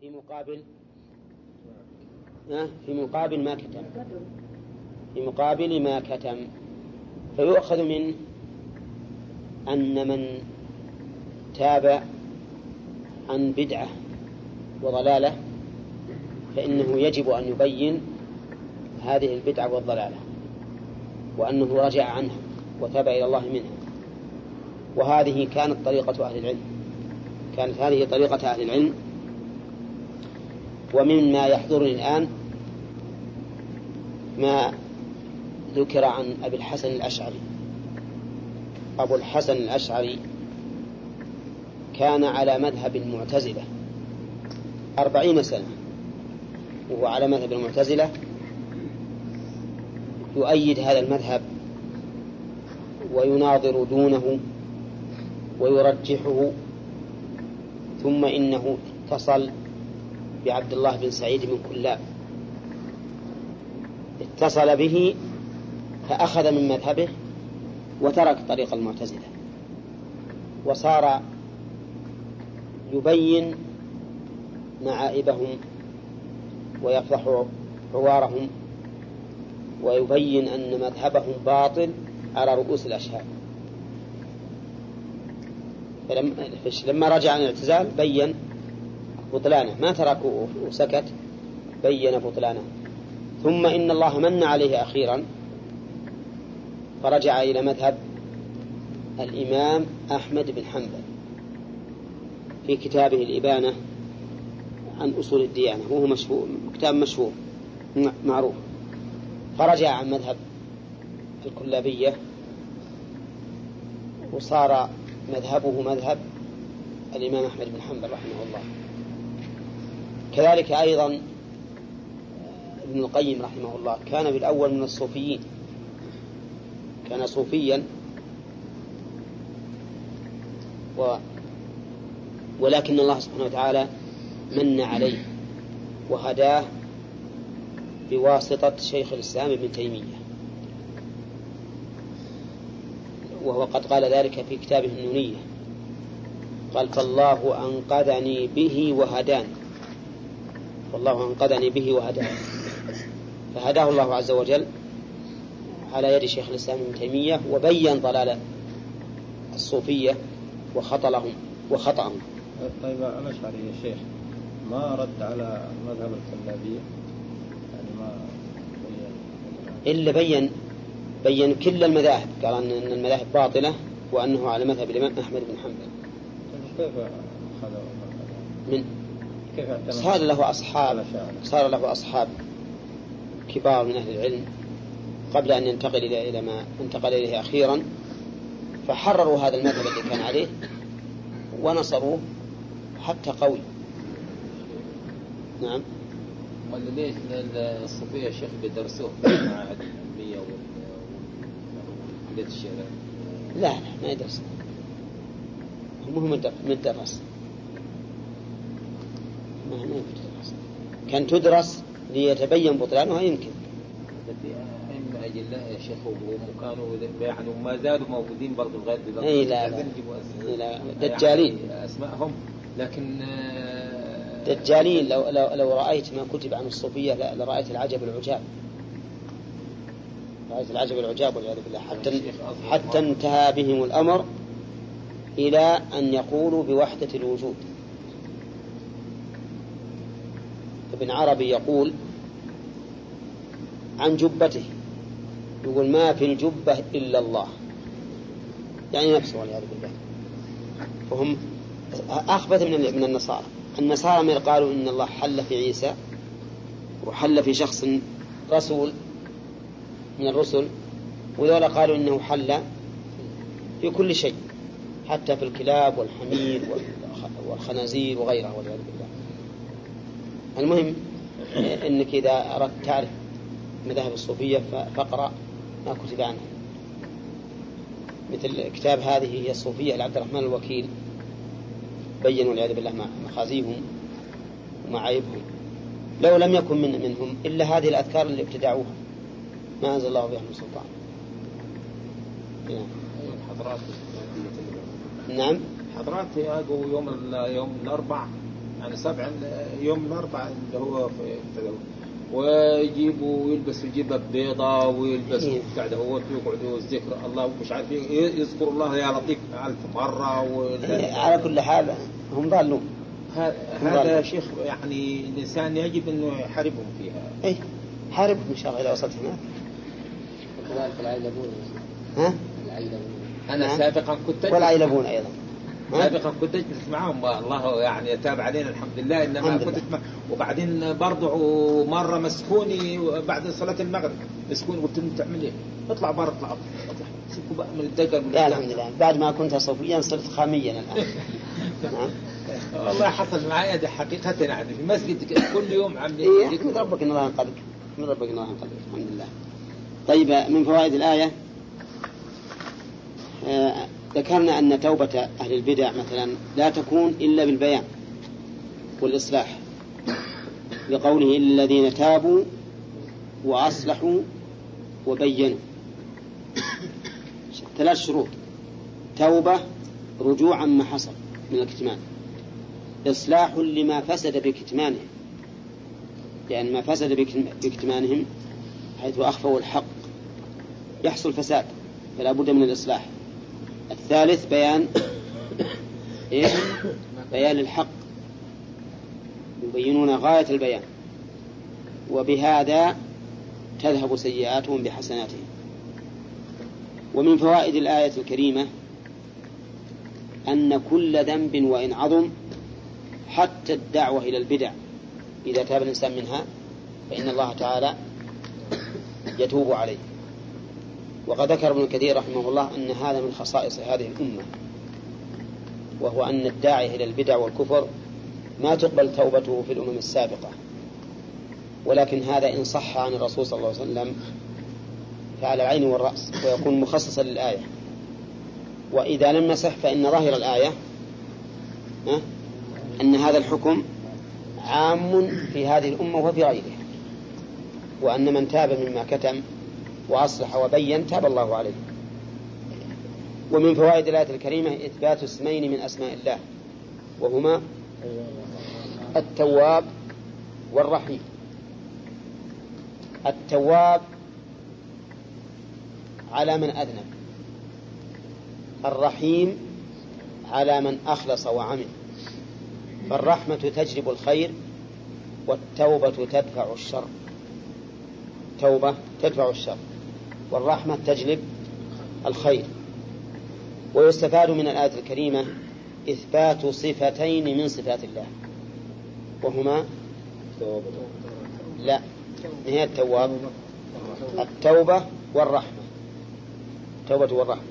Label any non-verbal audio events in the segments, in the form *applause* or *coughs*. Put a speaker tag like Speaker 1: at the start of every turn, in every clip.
Speaker 1: في مقابل في مقابل ما كتم. في مقابل ما كتم. فيؤخذ منه أن من تاب عن بدعة وضلالة فإنه يجب أن يبين هذه البدعة والضلالة وأنه رجع عنها وتاب إلى الله منها. وهذه كانت طريقة أهل العلم. كانت هذه طريقة أهل العلم ومما يحضرني الآن ما ذكر عن أبي الحسن الأشعري. أبو الحسن الأشعري كان على مذهب المعتزلة أربعين سنة وهو على مذهب المعتزلة يؤيد هذا المذهب ويناظر دونه ويرجحه ثم إنه اتصل بعبد الله بن سعيد بن كلاب. اتصل به فأخذ من مذهبه وترك طريق المعتزلة. وصار يبين معائبهم ويفضح عوارهم ويبين أن مذهبهم باطل على رؤوس الأشهاد. فلما رجع عن الاعتزال بين بطلانه. ما تركه وسكت بين بطلانه. ثم إن الله من عليه أخيرا. فرجع إلى مذهب الإمام أحمد بن حنبل في كتابه الإبانة عن أصول الديانة. وهو مشهور كتاب مشهور معروف. فرجع عن مذهب الكلابية وصار مذهبه مذهب الإمام أحمد بن حنبل رحمه الله. كذلك أيضا ابن القيم رحمه الله كان بالأول من الصوفيين. كان صوفيا و ولكن الله سبحانه وتعالى من عليه وهداه بواسطة شيخ الإسلام ابن تيمية. وهو قد قال ذلك في كتابه النونية. قال فالله أنقذني به وهداني. والله أنقذني به وهداني فهداه الله عز وجل على يد شيخ الإسلام ابن تيمية وبين ضلال الصوفية وخطلهم وخطأهم.
Speaker 2: طيب الأشعري يا شيخ ما رد على مذهب الكلابية يعني ما
Speaker 1: بين إلا بين بين كل المذاهب. قال أن المذاهب باطلة وأنه على مذهب الإمام أحمد بن حنبل.
Speaker 2: كيف أخذ؟
Speaker 1: من صار له أصحاب. صار له أصحاب كبار من أهل العلم. قبل أن ينتقل إلى ما انتقل إليه أخيرا فحرروا هذا المذهب الذي كان عليه ونصروه حتى قوي. نعم.
Speaker 3: ولا ليش الصوفية الشيخ بيدرسوه في المعاهد العلمية وكلية الشرع
Speaker 1: لا لا ما يدرس. هم هم مدرس ما ما كان تدرس ليتبين بطلانها يمكن.
Speaker 3: من أجل الله يا شيخ؟ وكانوا يعني وما زالوا موجودين برضه لغاية دلوقتي.
Speaker 1: اي لا لا,
Speaker 3: أس...
Speaker 1: لا. دجالين.
Speaker 3: يعني أسمائهم لكن
Speaker 1: دجالين. لو لو لو رأيت ما كتب عن الصوفية لرأيت العجب العجاب. رأيت العجب العجاب والعياذ بالله. حتى حتى انتهى بهم الأمر إلى أن يقولوا بوحدة الوجود. ابن عربي يقول عن جبته. يقول ما في الجبة إلا الله. يعني نفسه والعياذ بالله. فهم أخبث من من النصارى. النصارى من قالوا إن الله حل في عيسى وحل في شخص رسول من الرسل وذولا قالوا إنه حل في كل شيء حتى في الكلاب والحمير والخنازير وغيرها والعياذ بالله. المهم إنك إذا أردت تعرف مذاهب الصوفية فاقرأ ما كتب عنها. مثل كتاب هذه هي الصوفية لعبد الرحمن الوكيل. بين والعياذ بالله مخازيهم ومعايبهم. لو لم يكن من منهم إلا هذه الأذكار اللي ابتدعوها. ما أنزل الله بها من سلطان.
Speaker 3: نعم. حضرات
Speaker 1: نعم.
Speaker 3: يوم يوم الاربع يعني سبع يوم الأربعاء اللي هو في التداول ويجيبوا ويلبسوا جبه بيضاء ويلبسوا
Speaker 1: إيه.
Speaker 3: بتاع هو ويقعدوا الذكر الله مش عارف إيه، يذكر الله يا لطيف ألف مرة
Speaker 1: إيه، على كل حال هم ضالون.
Speaker 3: ه- هذا يا شيخ يعني الإنسان يجب أنه يحاربهم فيها.
Speaker 1: اي حارب إن شاء الله اذا وصلت هناك
Speaker 4: وكذلك العيلبون
Speaker 1: ها؟
Speaker 4: العيلبون
Speaker 3: أنا
Speaker 1: نعم.
Speaker 3: سابقا كنت
Speaker 1: والعيلبون أيضا. ها؟
Speaker 3: سابقا كنت أجلس معهم الله يعني تاب علينا الحمد لله إنما
Speaker 1: الحمد
Speaker 3: كنت
Speaker 1: لله.
Speaker 3: وبعدين برضه مرة مسكوني بعد صلاة المغرب. مسكوني قلت لهم تعمل إيه؟ اطلع برا اطلع اطلع بقى من الدقل
Speaker 1: لا. الحمد لله. بعد ما كنت صوفيا صرت خاميا الآن. *laughs*
Speaker 3: والله حصل معايا ده حقيقة يعني في المسجد كل يوم
Speaker 1: إيه
Speaker 3: عاملين
Speaker 1: احمد ربك ان الله ينقذك احمد ربك ان الله ينقذك الحمد لله. طيب من فوائد الآية؟ آه، ذكرنا أن توبة أهل البدع مثلا لا تكون إلا بالبيان والإصلاح. لقوله الذين تابوا وأصلحوا وبينوا. ثلاث شروط. توبة رجوع عما حصل من الكتمان. إصلاح لما فسد بكتمانه لأن ما فسد بك- بكتمانهم حيث أخفوا الحق. يحصل فساد فلا بد من الإصلاح. الثالث بيان إيه؟ بيان الحق. يبينون غاية البيان. وبهذا تذهب سيئاتهم بحسناتهم. ومن فوائد الآية الكريمة أن كل ذنب وإن عظم حتى الدعوة إلى البدع. إذا تاب الإنسان منها فإن الله تعالى يتوب عليه. وقد ذكر ابن كثير رحمه الله أن هذا من خصائص هذه الأمة وهو أن الداعي إلى البدع والكفر ما تقبل توبته في الأمم السابقة. ولكن هذا إن صح عن الرسول صلى الله عليه وسلم فعلى العين والرأس ويكون مخصصا للآية. وإذا لم يصح فإن ظاهر الآية أن هذا الحكم عام في هذه الأمة وفي غيرها وأن من تاب مما كتم وأصلح وبين تاب الله عليه. ومن فوائد الآية الكريمة إثبات اسمين من أسماء الله وهما التواب والرحيم. التواب على من أذنب الرحيم على من أخلص وعمل. فالرحمة تجلب الخير والتوبة تدفع الشر. توبة تدفع الشر. والرحمة تجلب الخير. ويستفاد من الآية الكريمة إثبات صفتين من صفات الله. وهما؟ لا هي التواب. التوبة والرحمة. التوبة والرحمة.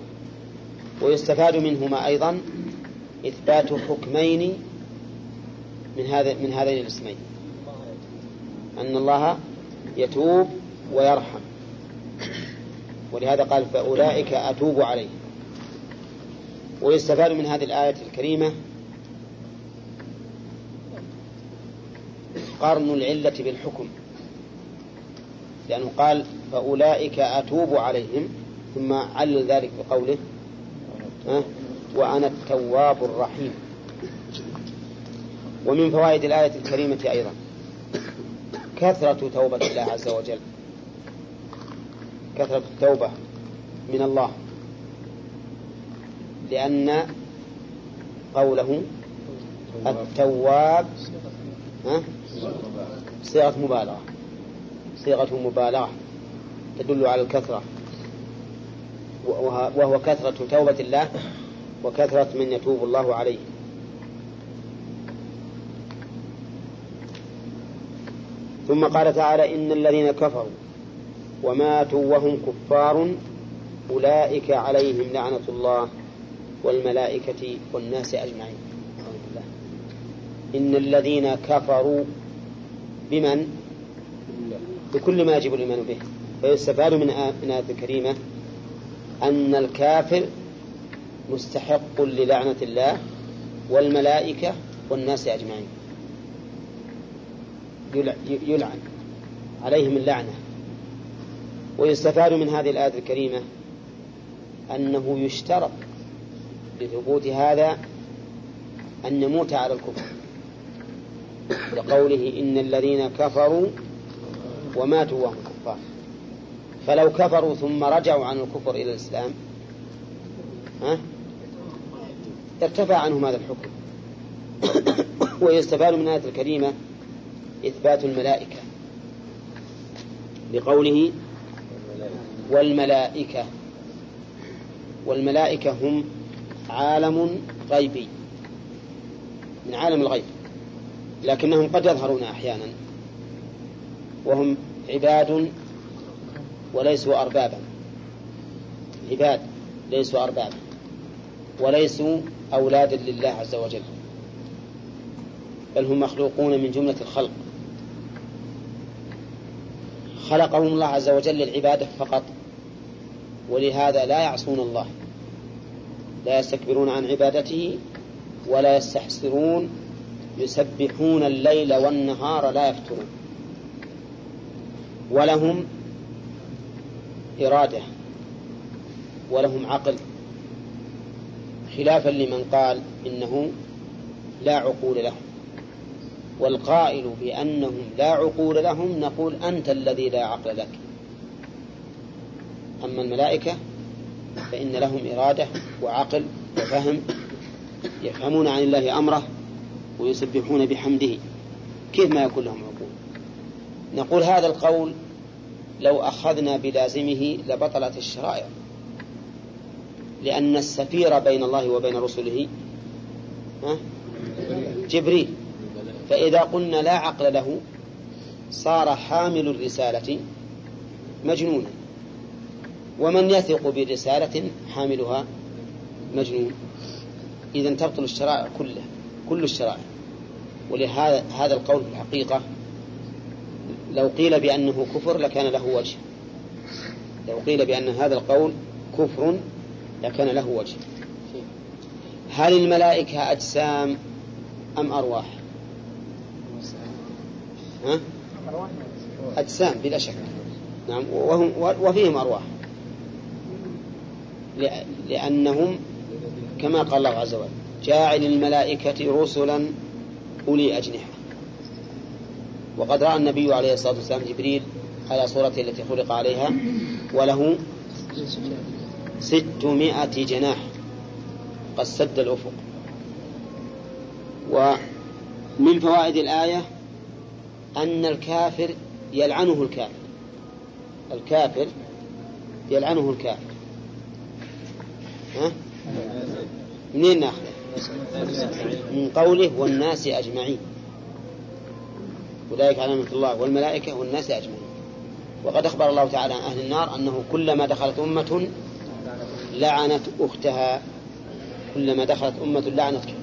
Speaker 1: ويستفاد منهما أيضا إثبات حكمين من هذا من هذين الاسمين. أن الله يتوب ويرحم. ولهذا قال فأولئك أتوب عليهم. ويستفاد من هذه الآية الكريمة قرن العلة بالحكم. لأنه قال فأولئك أتوب عليهم ثم علل ذلك بقوله ها وأنا التواب الرحيم. ومن فوائد الآية الكريمة أيضا كثرة توبة الله عز وجل. كثرة التوبة من الله. لأن قوله التواب؟ صيغة مبالغة. صيغة مبالغة تدل على الكثرة. وه- وهو كثرة توبة الله وكثرة من يتوب الله عليه. ثم قال تعالى إن الذين كفروا وماتوا وهم كفار أولئك عليهم لعنة الله والملائكة والناس أجمعين. إن الذين كفروا بمن؟ بكل ما يجب الإيمان به. فيستفاد من آ- من الآية الكريمة أن الكافر مستحق للعنة الله والملائكة والناس أجمعين. يلع- يلعن. عليهم اللعنة. ويستفاد من هذه الآية الكريمة أنه يشترط لثبوت هذا أن نموت على الكفر لقوله إن الذين كفروا وماتوا وهم كفار. فلو كفروا ثم رجعوا عن الكفر إلى الإسلام ها؟ ارتفع عنهم هذا الحكم. *coughs* ويستفاد من الآية الكريمة إثبات الملائكة بقوله والملائكة. والملائكة هم عالم غيبي. من عالم الغيب. لكنهم قد يظهرون أحيانا. وهم عباد وليسوا أربابا. عباد ليسوا أربابا. وليسوا أولادا لله عز وجل. بل هم مخلوقون من جملة الخلق. خلقهم الله عز وجل للعبادة فقط. ولهذا لا يعصون الله. لا يستكبرون عن عبادته ولا يستحسرون يسبحون الليل والنهار لا يفترون. ولهم إرادة ولهم عقل. خلافا لمن قال إنه لا عقول لهم والقائل بأنهم لا عقول لهم نقول أنت الذي لا عقل لك. أما الملائكة فإن لهم إرادة وعقل وفهم يفهمون عن الله أمره ويسبحون بحمده. كيف ما يكون لهم عقول؟ نقول هذا القول لو أخذنا بلازمه لبطلت الشرائع. لأن السفير بين الله وبين رسله جبريل. فإذا قلنا لا عقل له صار حامل الرسالة مجنونا. ومن يثق برسالة حاملها مجنون. إذا تبطل الشرائع كلها كل الشرائع. ولهذا هذا القول في الحقيقة لو قيل بأنه كفر لكان له وجه. لو قيل بأن هذا القول كفر لكان له وجه. هل الملائكة أجسام أم أرواح؟ ها؟ أجسام بلا شك. نعم وهم وفيهم أرواح. لأنهم كما قال الله عز وجل جاعل الملائكة رسلا أولي أجنحة. وقد رأى النبي عليه الصلاة والسلام جبريل على صورته التي خلق عليها وله ستمائة جناح قد سد الأفق. ومن فوائد الآية أن الكافر يلعنه الكافر. الكافر يلعنه الكافر. ها؟ منين ناخذ من قوله والناس أجمعين. أولئك علامة الله والملائكة والناس أجمعين. وقد أخبر الله تعالى عن أهل النار أنه كلما دخلت أمة لعنت أختها. كلما دخلت أمة لعنت أختها.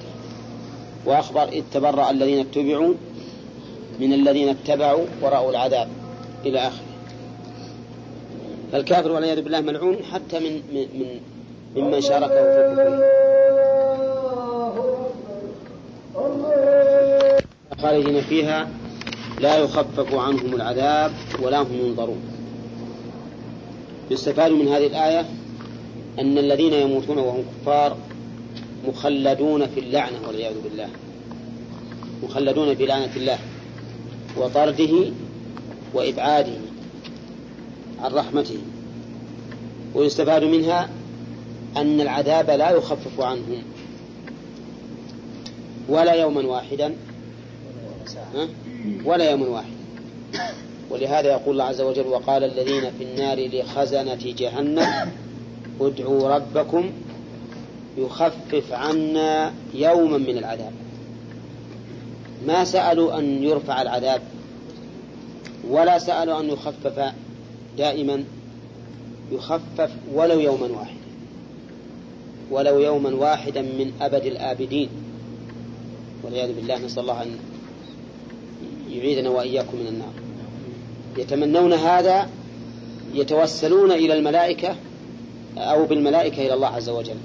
Speaker 1: وأخبر إذ تبرأ الذين اتبعوا من الذين اتبعوا ورأوا العذاب إلى آخره. فالكافر والعياذ بالله ملعون حتى من من ممن شاركه في كفره خالدين فيها لا يخفف عنهم العذاب ولا هم ينظرون. يستفاد من هذه الآية أن الذين يموتون وهم كفار مخلدون في اللعنة والعياذ بالله. مخلدون في لعنة الله وطرده وإبعاده عن رحمته. ويستفاد منها أن العذاب لا يخفف عنهم ولا يوما واحدا. ولا يوم واحد. ولهذا يقول الله عز وجل وقال الذين في النار لخزنة جهنم ادعوا ربكم يخفف عنا يوما من العذاب. ما سألوا أن يرفع العذاب ولا سألوا أن يخفف دائما يخفف ولو يوما واحدا ولو يوما واحدا من أبد الآبدين. والعياذ بالله نسأل الله أن يعيذنا وإياكم من النار. يتمنون هذا يتوسلون إلى الملائكة أو بالملائكة إلى الله عز وجل.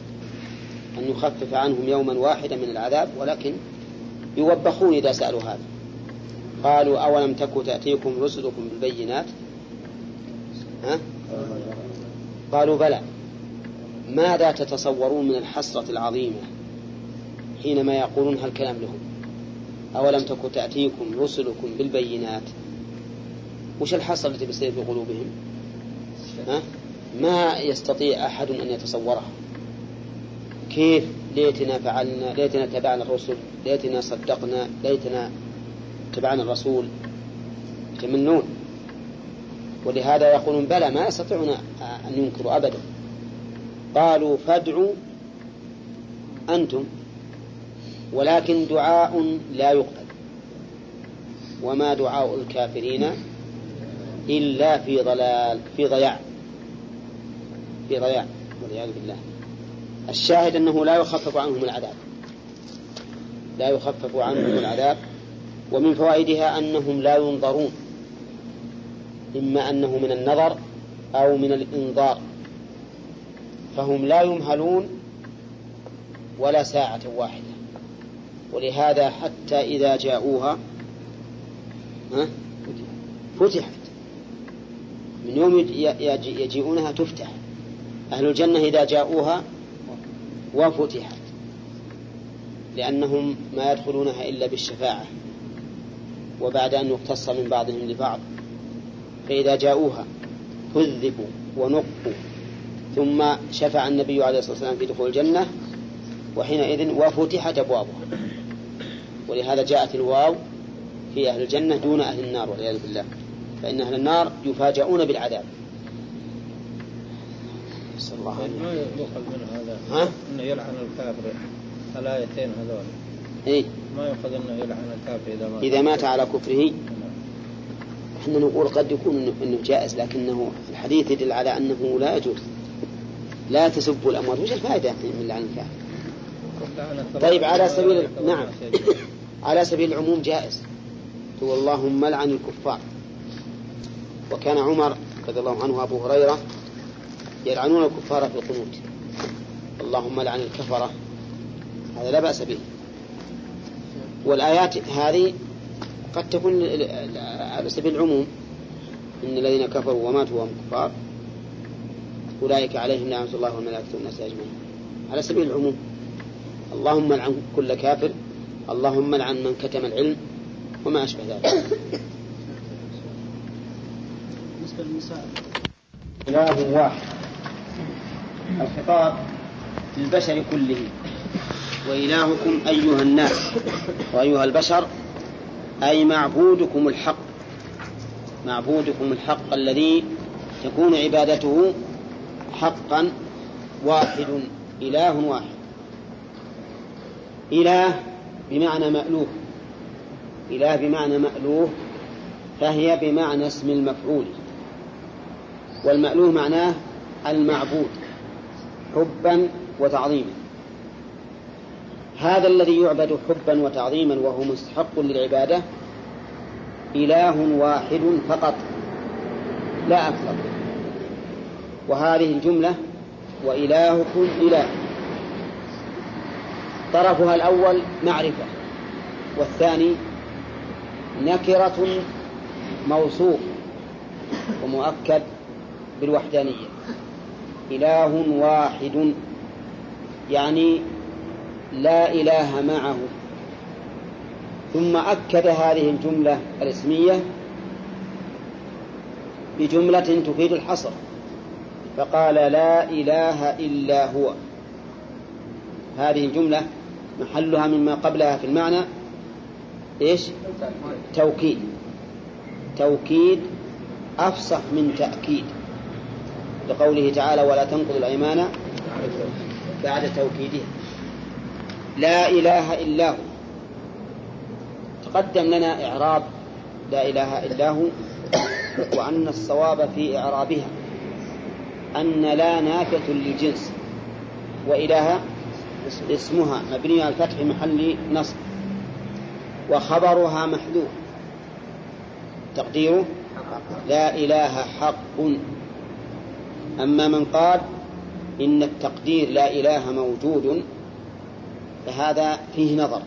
Speaker 1: أن يخفف عنهم يوما واحدا من العذاب ولكن يوبخون إذا سألوا هذا. قالوا أولم تك تأتيكم رسلكم بالبينات؟ ها؟ قالوا بلى. ماذا تتصورون من الحسرة العظيمة حينما يقولون هالكلام لهم؟ أولم تكن تأتيكم رسلكم بالبينات؟ وش الحصر الذي بيصير في قلوبهم؟ ها؟ ما يستطيع أحد أن يتصورها. كيف؟ ليتنا فعلنا ليتنا تبعنا الرسل ليتنا صدقنا ليتنا تبعنا الرسول. يتمنون. ولهذا يقولون بلى ما يستطيعون أن ينكروا أبدا. قالوا فادعوا أنتم ولكن دعاء لا يقبل. وما دعاء الكافرين إلا في ضلال في ضياع في ضياع والعياذ بالله. الشاهد أنه لا يخفف عنهم العذاب لا يخفف عنهم العذاب ومن فوائدها أنهم لا ينظرون إما أنه من النظر أو من الإنظار. فهم لا يمهلون ولا ساعة واحدة. ولهذا حتى إذا جاءوها فتحت. من يوم يجيئونها تفتح. أهل الجنة إذا جاءوها وفتحت. لأنهم ما يدخلونها إلا بالشفاعة. وبعد أن يقتص من بعضهم لبعض. فإذا جاءوها كذبوا ونقوا. ثم شفع النبي عليه الصلاة والسلام في دخول الجنة وحينئذ وفتحت أبوابها. ولهذا جاءت الواو في أهل الجنة دون أهل النار والعياذ بالله. فإن أهل النار يفاجؤون بالعذاب.
Speaker 2: نسأل الله ما يؤخذ من هذا؟
Speaker 1: ها؟
Speaker 2: أنه يلعن الكافر. الآيتين هذول.
Speaker 1: إيه؟
Speaker 2: ما يؤخذ أنه يلعن الكافر إذا مات.
Speaker 1: إذا مات على كفره. إحنا نقول قد يكون إنه, جائز لكنه الحديث يدل على أنه لا يجوز. لا تسبوا الأموات. وش الفائدة من لعن الكافر؟ طيب على سبيل نعم. *coughs* على سبيل العموم جائز. تقول اللهم لعن الكفار. وكان عمر رضي الله عنه وأبو هريرة يلعنون الكفار في القنوت. اللهم لعن الكفرة. هذا لا بأس به. والآيات هذه قد تكون على سبيل العموم. إن الذين كفروا وماتوا وهم كفار. أولئك عليهم لعنة الله والملائكة والناس أجمعين. على سبيل العموم اللهم لعن كل كافر اللهم لعن من كتم العلم وما أشبه ذلك. بالنسبة للنساء. إله واحد. الخطاب للبشر كلهم وإلهكم أيها الناس وأيها البشر أي معبودكم الحق. معبودكم الحق الذي تكون عبادته حقا واحد إله واحد. إله بمعنى مألوه. إله بمعنى مألوه فهي بمعنى اسم المفعول. والمألوه معناه المعبود حبا وتعظيما. هذا الذي يعبد حبا وتعظيما وهو مستحق للعبادة إله واحد فقط لا أكثر. وهذه الجملة وإلهكم إله. طرفها الأول معرفة والثاني نكرة موصوف ومؤكد بالوحدانية. إله واحد يعني لا إله معه. ثم أكد هذه الجملة الاسمية بجملة تفيد الحصر. فقال لا إله إلا هو. هذه الجملة محلها مما قبلها في المعنى إيش؟ توكيد. توكيد أفصح من تأكيد. لقوله تعالى ولا تنقض الأيمان بعد توكيدها لا إله إلا هو. تقدم لنا إعراب لا إله إلا هو وأن الصواب في إعرابها. أن لا نافية للجنس. وإله اسمها مبني على الفتح محل نصب. وخبرها محذوف. تقديره لا إله حق. أما من قال إن التقدير لا إله موجود فهذا فيه نظر.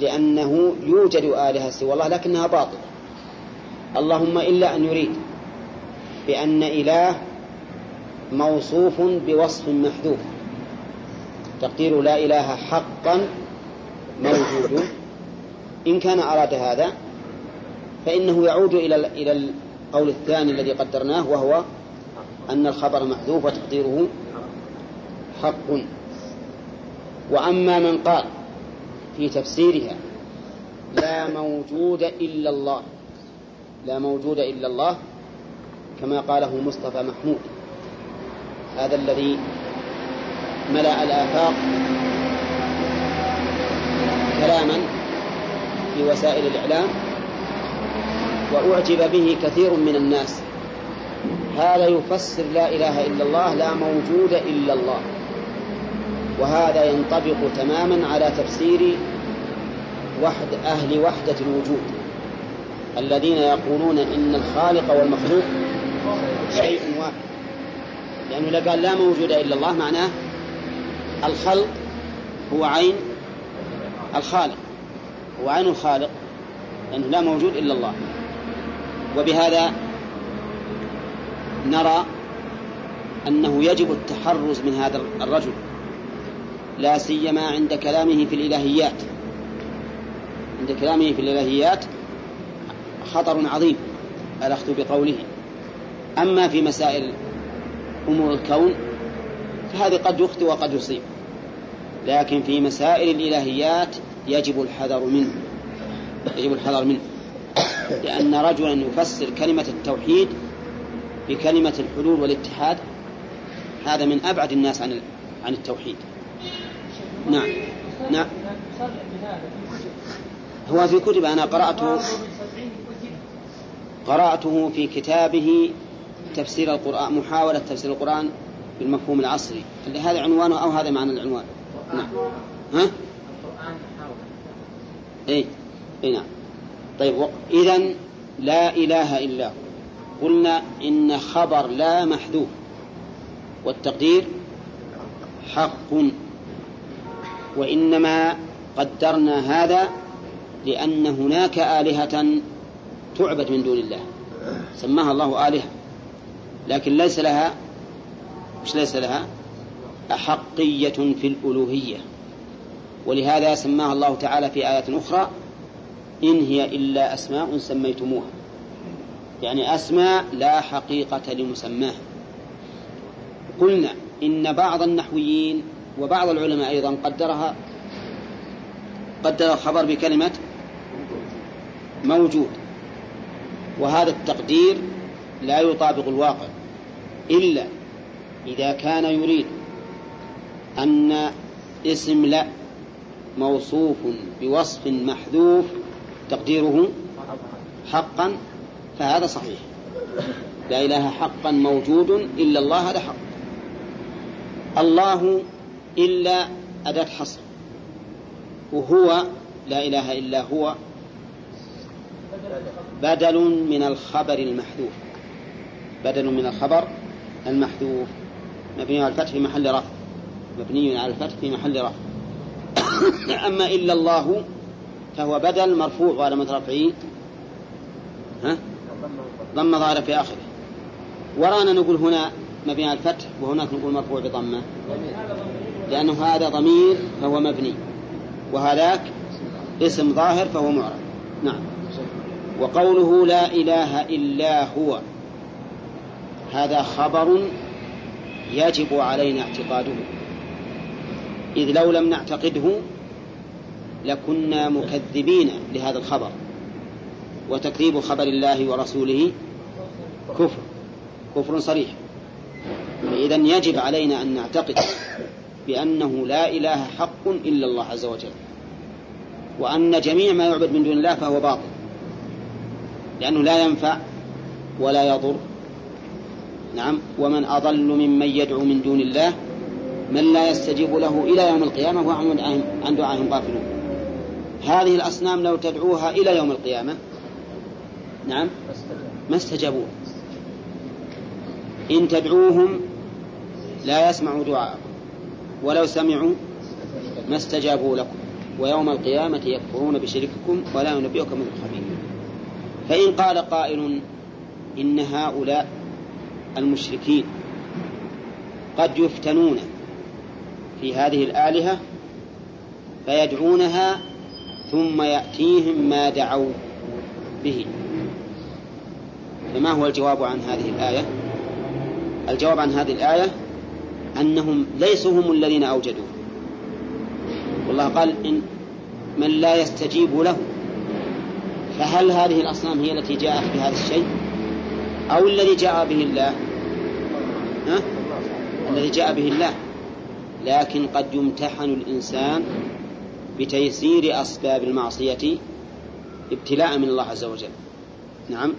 Speaker 1: لأنه يوجد آلهة سوى الله لكنها باطلة. اللهم إلا أن يريد. بأن إله موصوف بوصف محذوف. تقدير لا إله حقا موجود. إن كان أراد هذا فإنه يعود إلى إلى القول الثاني الذي قدرناه وهو أن الخبر محذوف وتقديره حق. وأما من قال في تفسيرها لا موجود إلا الله لا موجود إلا الله كما قاله مصطفى محمود. هذا الذي ملأ الآفاق كلاما في وسائل الإعلام وأعجب به كثير من الناس. هذا يفسر لا إله إلا الله لا موجود إلا الله. وهذا ينطبق تماما على تفسير وحد أهل وحدة الوجود الذين يقولون إن الخالق والمخلوق شيء واحد. لأنه إذا قال لا موجود إلا الله معناه الخلق هو عين الخالق. هو عين الخالق لأنه لا موجود إلا الله. وبهذا نرى أنه يجب التحرز من هذا الرجل. لا سيما عند كلامه في الإلهيات. عند كلامه في الإلهيات خطر عظيم. الأخذ بقوله. أما في مسائل أمور الكون فهذه قد يخطئ وقد يصيب. لكن في مسائل الإلهيات يجب الحذر منه. يجب الحذر منه. لأن رجلا يفسر كلمة التوحيد بكلمة الحلول والاتحاد هذا من أبعد الناس عن عن التوحيد. نعم. نعم. هو في كتب أنا قرأته قرأته في كتابه تفسير القرآن محاولة تفسير القرآن بالمفهوم العصري. اللي هذا عنوانه أو هذا معنى العنوان. نعم. ها؟ اي اي نعم. طيب اذا لا إله إلا هو. قلنا إن خبر لا محذوف. والتقدير حق. وإنما قدرنا هذا لأن هناك آلهة تعبد من دون الله. سماها الله آلهة. لكن ليس لها مش ليس لها أحقية في الألوهية. ولهذا سماها الله تعالى في آيات أخرى إن هي إلا أسماء سميتموها. يعني أسماء لا حقيقة لمسماها قلنا إن بعض النحويين وبعض العلماء أيضا قدرها قدر الخبر بكلمة موجود. وهذا التقدير لا يطابق الواقع. إلا إذا كان يريد أن اسم لا موصوف بوصف محذوف تقديره حقا فهذا صحيح. لا إله حقا موجود إلا الله هذا حق. الله إلا أداة حصر. وهو لا إله إلا هو بدل من الخبر المحذوف. بدل من الخبر المحذوف. مبني على الفتح في محل رفع. مبني على الفتح في محل رفع. *coughs* أما إلا الله فهو بدل مرفوع وعلامة رفعه. ها؟ ضم ظاهرة في آخره. ورانا نقول هنا مبني على الفتح وهناك نقول مرفوع بضمة. لأنه هذا ضمير فهو مبني. وهذاك اسم ظاهر فهو معرب نعم. وقوله لا إله إلا هو. هذا خبر يجب علينا اعتقاده. إذ لو لم نعتقده لكنا مكذبين لهذا الخبر وتكذيب خبر الله ورسوله كفر كفر صريح. إذا يجب علينا أن نعتقد بأنه لا إله حق إلا الله عز وجل وأن جميع ما يعبد من دون الله فهو باطل لأنه لا ينفع ولا يضر نعم. ومن أضل ممن يدعو من دون الله من لا يستجيب له إلى يوم القيامة وهم عن دعائهم غافلون هذه الأصنام لو تدعوها إلى يوم القيامة نعم ما استجابوا إن تدعوهم لا يسمعوا دعاءكم. ولو سمعوا ما استجابوا لكم. ويوم القيامة يكفرون بشرككم ولا ينبئكم من الخبير فإن قال قائل إن هؤلاء المشركين قد يفتنون في هذه الآلهة فيدعونها ثم يأتيهم ما دعوا به. فما هو الجواب عن هذه الآية؟ الجواب عن هذه الآية أنهم ليسوا هم الذين أوجدوه. والله قال إن من لا يستجيب له فهل هذه الأصنام هي التي جاءت بهذا الشيء؟ أو الذي جاء به الله. ها؟ الذي جاء به الله. لكن قد يمتحن الإنسان بتيسير أسباب المعصية ابتلاء من الله عز وجل. نعم.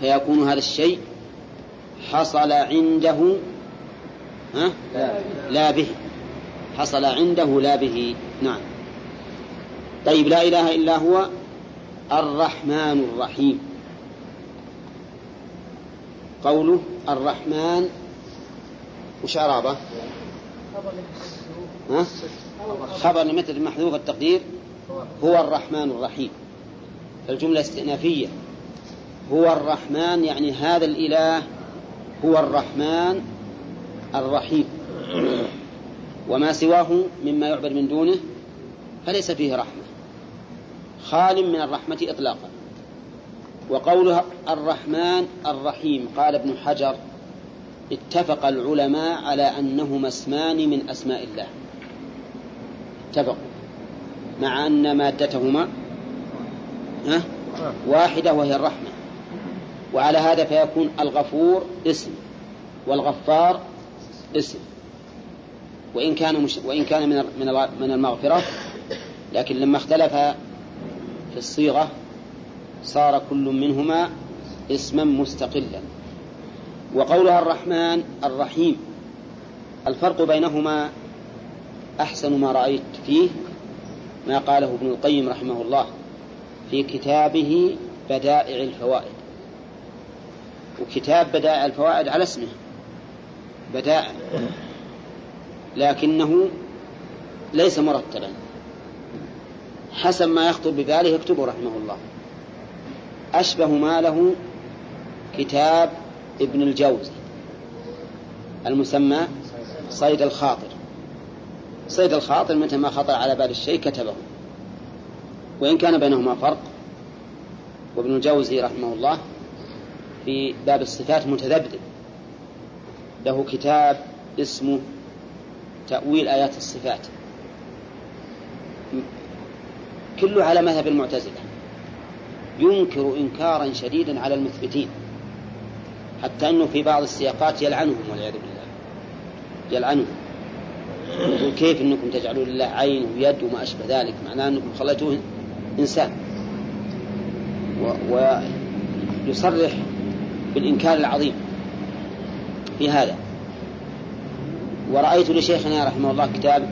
Speaker 1: فيكون هذا الشيء حصل عنده ها؟ لا به. حصل عنده لا به. نعم. طيب لا إله إلا هو الرحمن الرحيم. قوله الرحمن وش أعرابه؟ خبر لمثل محذوف التقدير هو الرحمن الرحيم. الجملة استئنافية. هو الرحمن يعني هذا الإله هو الرحمن الرحيم. وما سواه مما يعبد من دونه فليس فيه رحمة. خال من الرحمة إطلاقا. وقولها الرحمن الرحيم قال ابن حجر اتفق العلماء على أنهما اسمان من أسماء الله. اتفقوا. مع أن مادتهما واحدة وهي الرحمة. وعلى هذا فيكون الغفور اسم والغفار اسم. وإن كان مش وإن كان من من المغفرة لكن لما اختلف في الصيغة صار كل منهما اسما مستقلا. وقولها الرحمن الرحيم. الفرق بينهما أحسن ما رأيت فيه ما قاله ابن القيم رحمه الله في كتابه بدائع الفوائد. وكتاب بدائع الفوائد على اسمه. بدائع. لكنه ليس مرتبا. حسب ما يخطر بباله يكتبه رحمه الله. أشبه ما له كتاب ابن الجوزي المسمى صيد الخاطر. صيد الخاطر متى ما خطر على بال الشيء كتبه. وإن كان بينهما فرق. وابن الجوزي رحمه الله في باب الصفات متذبذب. له كتاب اسمه تأويل آيات الصفات. كله على مذهب المعتزلة. ينكر إنكارا شديدا على المثبتين حتى أنه في بعض السياقات يلعنهم والعياذ بالله يلعنهم. يقول كيف أنكم تجعلون لله عين ويد وما أشبه ذلك؟ معناه أنكم خليتوه إنسان. ويصرح بالإنكار العظيم في هذا. ورأيت لشيخنا رحمه الله كتاب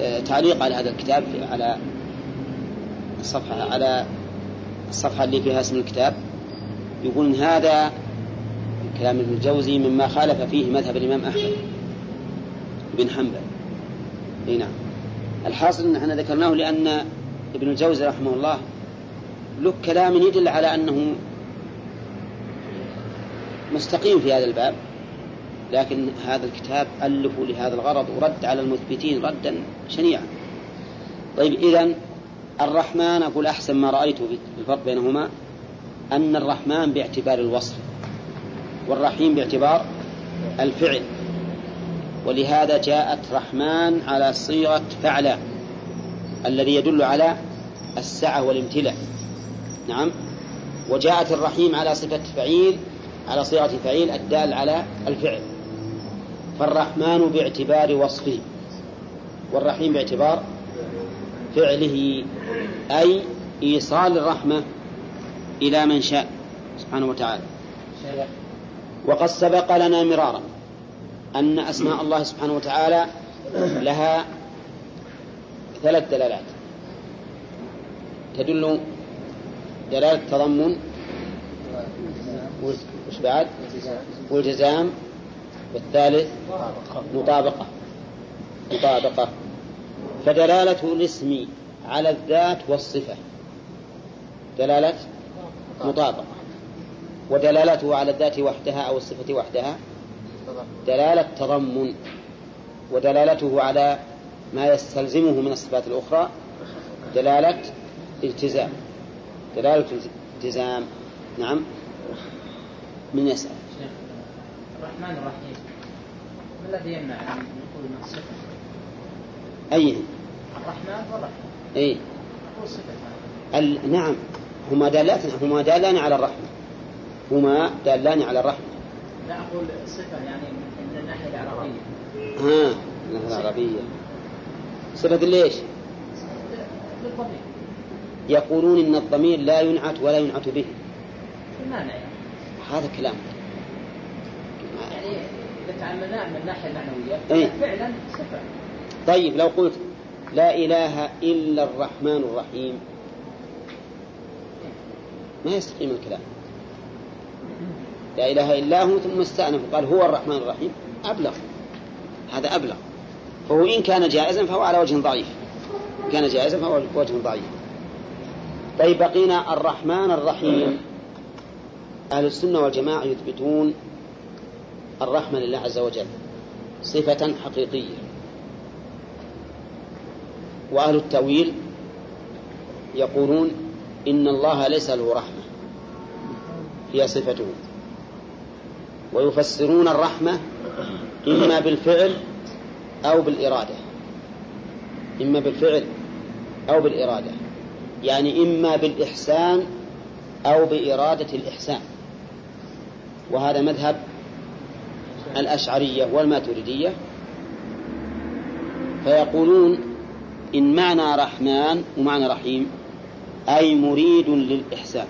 Speaker 1: آه، تعليق على هذا الكتاب على الصفحة على الصفحة اللي فيها اسم الكتاب يقول هذا كلام ابن الجوزي مما خالف فيه مذهب الإمام أحمد بن حنبل. أي نعم. الحاصل أن إحنا ذكرناه لأن ابن الجوزي رحمه الله له كلام يدل على أنه مستقيم في هذا الباب لكن هذا الكتاب ألفوا لهذا الغرض ورد على المثبتين ردا شنيعا. طيب إذا الرحمن أقول أحسن ما رأيت الفرق بينهما أن الرحمن باعتبار الوصف والرحيم باعتبار الفعل. ولهذا جاءت رحمن على صيغة فعلى الذي يدل على السعة والامتلاء. نعم. وجاءت الرحيم على صفة فعيل على صيغة فعيل الدال على الفعل. فالرحمن باعتبار وصفه والرحيم باعتبار فعله أي إيصال الرحمة إلى من شاء سبحانه وتعالى. وقد سبق لنا مرارا أن أسماء الله سبحانه وتعالى لها ثلاث دلالات. تدل دلالة تضمن وش بعد؟ والتزام والثالث مطابقة. مطابقة. فدلالة الاسم على الذات والصفة. دلالة مطابقة. ودلالته على الذات وحدها أو الصفة وحدها دلالة تضمن. ودلالته على ما يستلزمه من الصفات الأخرى دلالة التزام. دلالة التزام. نعم. من يسأل.
Speaker 4: الرحمن الرحيم. ما الذي يمنع أن نقول إنه صفة؟
Speaker 1: أي
Speaker 4: الرحمن والرحيم. صفة.
Speaker 1: ال... نعم. هما دالات هما دالان على الرحمة. هما دالان على الرحمة.
Speaker 4: لا أقول صفة يعني من الناحية العربية.
Speaker 1: ها اللغة العربية. صفة ليش؟
Speaker 4: للضمير.
Speaker 1: يقولون إن الضمير لا ينعت ولا ينعت به.
Speaker 4: المانع يعني
Speaker 1: هذا كلام.
Speaker 4: يعني إذا تعاملناه من الناحية المعنوية
Speaker 1: إيه.
Speaker 4: فعلا صفة.
Speaker 1: طيب لو قلت لا إله إلا الرحمن الرحيم. ما يستقيم الكلام. لا إله إلا هو ثم استأنف. وقال هو الرحمن الرحيم. أبلغ. هذا أبلغ. فهو إن كان جائزا فهو على وجه ضعيف. إن كان جائزا فهو وجه ضعيف. طيب بقينا. الرحمن الرحيم. أهل السنة والجماعة يثبتون الرحمة لله عز وجل صفة حقيقية. وأهل التأويل يقولون إن الله ليس له رحمة هي صفته. ويفسرون الرحمة إما بالفعل أو بالإرادة. إما بالفعل أو بالإرادة. يعني إما بالإحسان أو بإرادة الإحسان. وهذا مذهب الأشعرية والماتريدية. فيقولون إن معنى رحمن ومعنى رحيم أي مريد للإحسان.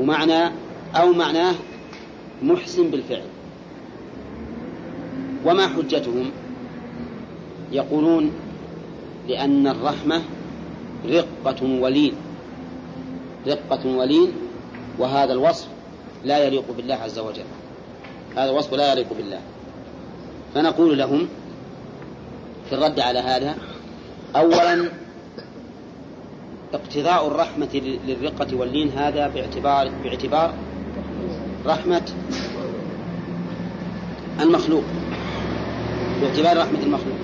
Speaker 1: ومعنى أو معناه محسن بالفعل. وما حجتهم؟ يقولون لأن الرحمة رقة ولين. رقة ولين وهذا الوصف لا يليق بالله عز وجل. هذا الوصف لا يليق بالله. فنقول لهم في الرد على هذا أولا اقتضاء الرحمة للرقة واللين هذا باعتبار باعتبار رحمة المخلوق باعتبار رحمة المخلوق.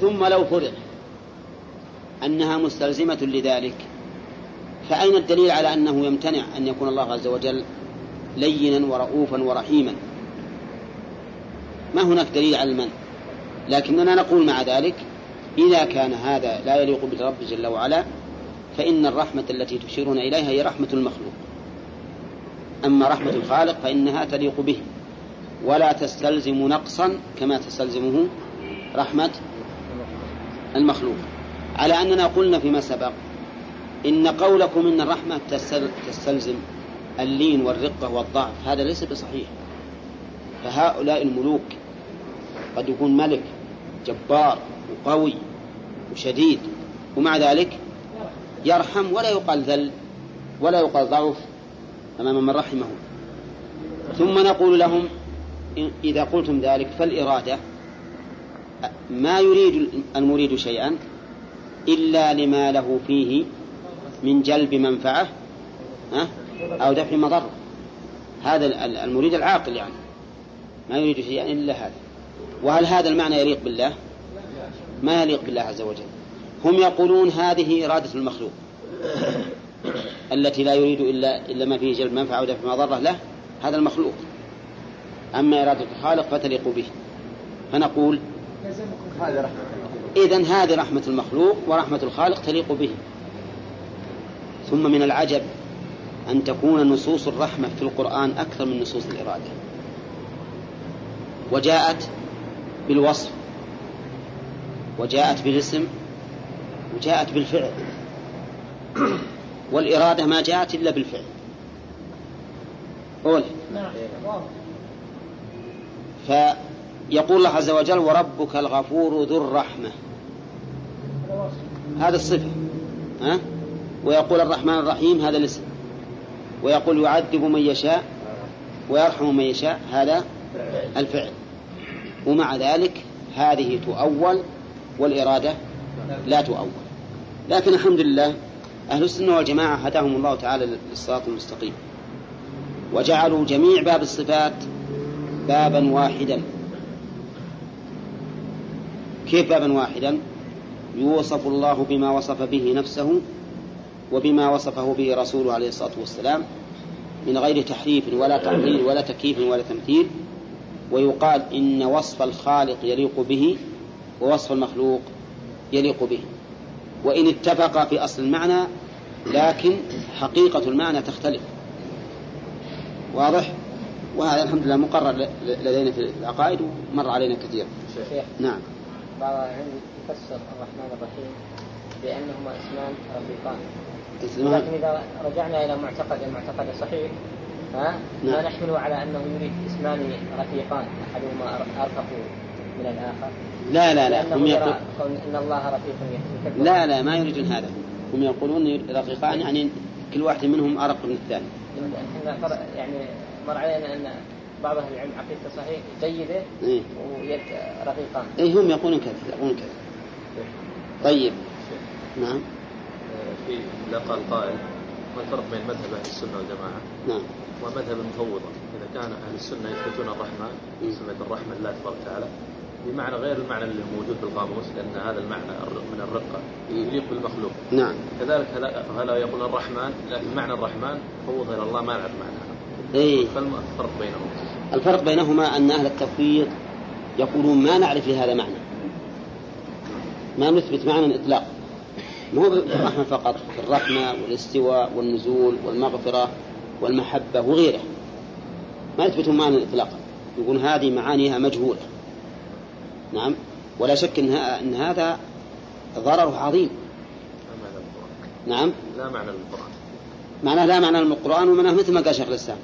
Speaker 1: ثم لو فرض أنها مستلزمة لذلك فأين الدليل على أنه يمتنع أن يكون الله عز وجل لينا ورؤوفا ورحيما؟ ما هناك دليل على المنع لكننا نقول مع ذلك إذا كان هذا لا يليق بالرب جل وعلا فإن الرحمة التي تشيرون إليها هي رحمة المخلوق. أما رحمة الخالق فإنها تليق به. ولا تستلزم نقصا كما تستلزمه رحمة المخلوق. على أننا قلنا فيما سبق إن قولكم إن الرحمة تستلزم اللين والرقة والضعف هذا ليس بصحيح. فهؤلاء الملوك قد يكون ملك جبار وقوي وشديد ومع ذلك يرحم ولا يقال ذل ولا يقال ضعف أمام من رحمه. ثم نقول لهم إذا قلتم ذلك فالإرادة ما يريد المريد شيئا إلا لما له فيه من جلب منفعة أو دفع مضرة هذا المريد العاقل يعني. ما يريد شيئا إلا هذا. وهل هذا المعنى يليق بالله؟ ما يليق بالله عز وجل. هم يقولون هذه إرادة المخلوق. التي لا يريد إلا إلا ما فيه جلب منفعة ودفع مضرة له هذا المخلوق. أما إرادة الخالق فتليق به. فنقول إذا هذه رحمة المخلوق ورحمة الخالق تليق به. ثم من العجب أن تكون نصوص الرحمة في القرآن أكثر من نصوص الإرادة. وجاءت بالوصف وجاءت بالاسم وجاءت بالفعل. والإرادة ما جاءت إلا بالفعل. قول. فيقول الله عز وجل وربك الغفور ذو الرحمة. هذا الصفة. ها؟ ويقول الرحمن الرحيم هذا الاسم. ويقول يعذب من يشاء ويرحم من يشاء. هذا الفعل. ومع ذلك هذه تؤول والإرادة لا تؤول. لكن الحمد لله أهل السنة والجماعة هداهم الله تعالى للصراط المستقيم وجعلوا جميع باب الصفات بابا واحدا. كيف بابا واحدا؟ يوصف الله بما وصف به نفسه وبما وصفه به رسوله عليه الصلاة والسلام من غير تحريف ولا تعطيل ولا تكييف ولا تمثيل ويقال إن وصف الخالق يليق به ووصف المخلوق يليق به. وإن اتفقا في أصل المعنى لكن حقيقة المعنى تختلف. واضح؟ وهذا الحمد لله مقرر لدينا في العقائد ومر علينا كثيرا
Speaker 4: شيخ
Speaker 1: نعم.
Speaker 4: بعض العلم يفسر الرحمن الرحيم بأنهما اسمان رفيقان. لكن إذا رجعنا إلى معتقد المعتقد الصحيح ها؟ ما
Speaker 1: نعم.
Speaker 4: نحمله على أنه يريد اسمان رفيقان أحدهما أرفق من الآخر.
Speaker 1: لا لا لا هم يقول
Speaker 4: يرى كون أن الله رفيق
Speaker 1: لا لا ما يريدون هذا. هم يقولون رقيقان يعني كل واحد منهم أرق من الثاني.
Speaker 4: يعني مر علينا أن بعض أهل العلم عقيدته صحيح جيدة
Speaker 1: إيه.
Speaker 4: ويد رفيقان.
Speaker 1: إيه هم يقولون كذا يقولون كذا. طيب. نعم.
Speaker 2: في لا قال قائل ما الفرق بين مذهب أهل السنة والجماعة؟
Speaker 1: نعم.
Speaker 2: ومذهب المفوضة إذا كان أهل السنة يثبتون الرحمن
Speaker 1: مم.
Speaker 2: صفة الرحمة لله تبارك وتعالى. بمعنى غير المعنى اللي موجود بالقاموس لأن هذا المعنى من الرقة. يليق بالمخلوق.
Speaker 1: نعم.
Speaker 2: كذلك هذا هذا يقول الرحمن لكن معنى الرحمن فوض إلى الله ما نعرف معناه.
Speaker 1: إيه.
Speaker 2: فالم- الفرق بينهم.
Speaker 1: الفرق بينهما أن أهل التفويض يقولون ما نعرف لهذا معنى. ما نثبت معنى إطلاق ما هو بالرحمة فقط؟ في الرحمة والاستواء والنزول والمغفرة والمحبة وغيره ما يثبتون معنى إطلاقا يقول هذه معانيها مجهولة. نعم. ولا شك إن, إن هذا ضرره عظيم.
Speaker 2: لا
Speaker 1: نعم.
Speaker 2: لا معنى للقرآن.
Speaker 1: معناه لا معنى للقرآن ومعناه مثل ما قال شيخ الإسلام.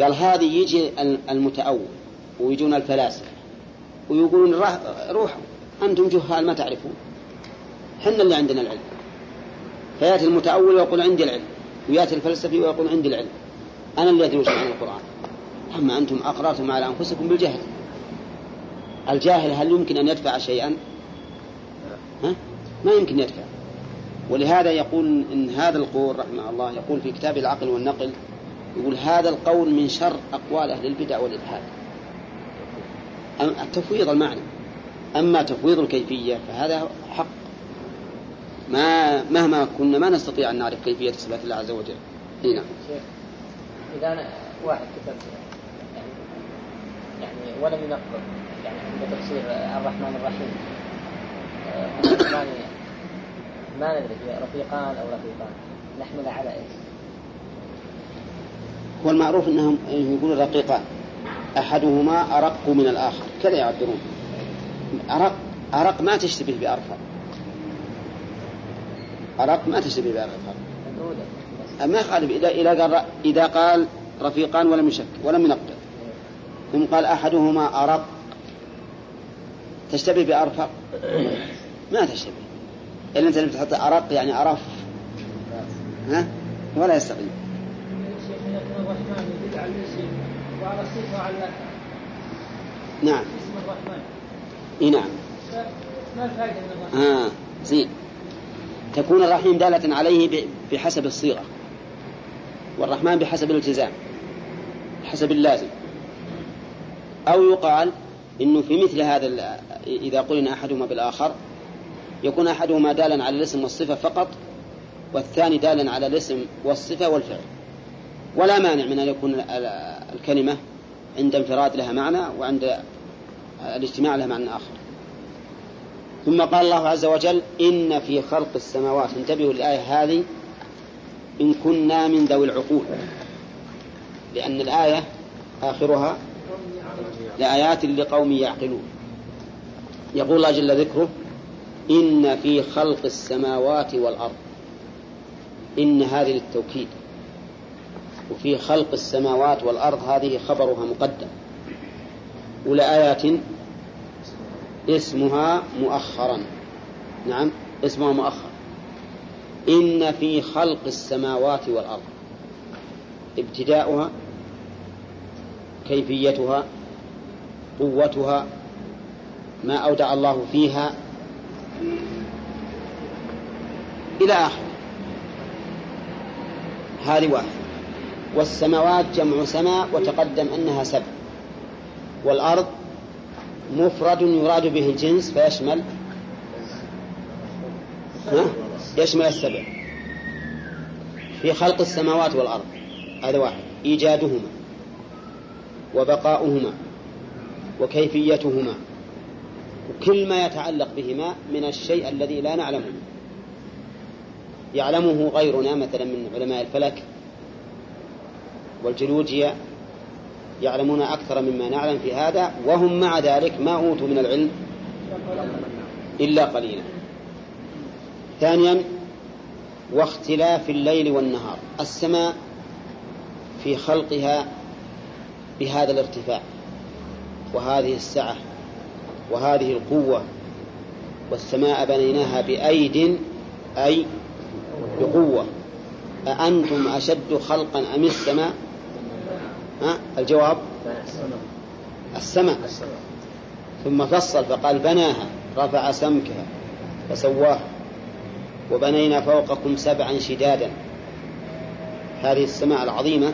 Speaker 1: قال هذه يجي المتأول ويجون الفلاسفة ويقولون روحوا. أنتم جهال ما تعرفون. حنا اللي عندنا العلم. فيأتي المتأول ويقول عندي العلم. ويأتي الفلسفي ويقول عندي العلم. أنا اللي أدري معنى القرآن. أما أنتم أقررتم على أنفسكم بالجهل. الجاهل هل يمكن أن يدفع شيئا؟ ها؟ ما يمكن يدفع. ولهذا يقول إن هذا القول رحمه الله يقول في كتاب العقل والنقل يقول هذا القول من شر أقوال أهل البدع والإلحاد التفويض المعنى. أما تفويض الكيفية فهذا حق. ما مهما كنا ما نستطيع أن نعرف كيفية صفات الله عز وجل. إيه نعم.
Speaker 4: إذا أنا واحد كتب يعني يعني ولم ينقل. يعني عند تفسير الرحمن الرحيم. آه، ما ندري هي رفيقان أو رفيقان. نحمل على إيش؟
Speaker 1: هو المعروف أنهم يقولون رقيقان. أحدهما أرق من الآخر. كذا يعبرون. أرق أرق ما تشتبه بأرفع أرق ما تشتبه بأرفع ما يخالف إذا إذا قال إذا قال رفيقان ولم يشك ولم ينقل. ثم قال أحدهما أرق تشتبه بأرفق؟ ما تشتبه. إلا أنت تحط أرق يعني أرف. ها؟ ولا يستقيم.
Speaker 5: الرحمن وعلى الصفة على
Speaker 1: نعم.
Speaker 5: اسم الرحمن
Speaker 1: إي نعم.
Speaker 5: ما الفائدة من الرحمن؟
Speaker 1: آه زين. تكون الرحيم دالة عليه بحسب الصيغة. والرحمن بحسب الالتزام. بحسب اللازم. أو يقال إنه في مثل هذا إذا قلنا أحدهما بالآخر يكون أحدهما دالا على الاسم والصفة فقط والثاني دالا على الاسم والصفة والفعل. ولا مانع من أن يكون ال- الكلمة عند انفراد لها معنى وعند الاجتماع لها معنى آخر. ثم قال الله عز وجل إن في خلق السماوات انتبهوا للآية هذه إن كنا من ذوي العقول. لأن الآية آخرها لآيات لقوم يعقلون. يقول الله جل ذكره إن في خلق السماوات والأرض إن هذه للتوكيد. وفي خلق السماوات والأرض هذه خبرها مقدم. ولآيات اسمها مؤخرا. نعم اسمها مؤخر إن في خلق السماوات والأرض. ابتداؤها كيفيتها قوتها ما أودع الله فيها إلى آخره هذه واحدة. والسماوات جمع سماء وتقدم أنها سبع. والأرض مفرد يراد به الجنس فيشمل ها؟ يشمل السبع. في خلق السماوات والأرض. هذا واحد. إيجادهما وبقاؤهما وكيفيتهما وكل ما يتعلق بهما من الشيء الذي لا نعلمه. يعلمه غيرنا مثلا من علماء الفلك والجيولوجيا يعلمون أكثر مما نعلم في هذا وهم مع ذلك ما أوتوا من العلم إلا قليلا. ثانيا واختلاف الليل والنهار. السماء في خلقها بهذا الارتفاع وهذه السعة وهذه القوة والسماء بنيناها بأيد أي بقوة. أأنتم أشد خلقا أم السماء؟ ها؟ الجواب؟ السماء. ثم فصل فقال بناها رفع سمكها فسواها وبنينا فوقكم سبعا شدادا. هذه السماء العظيمة.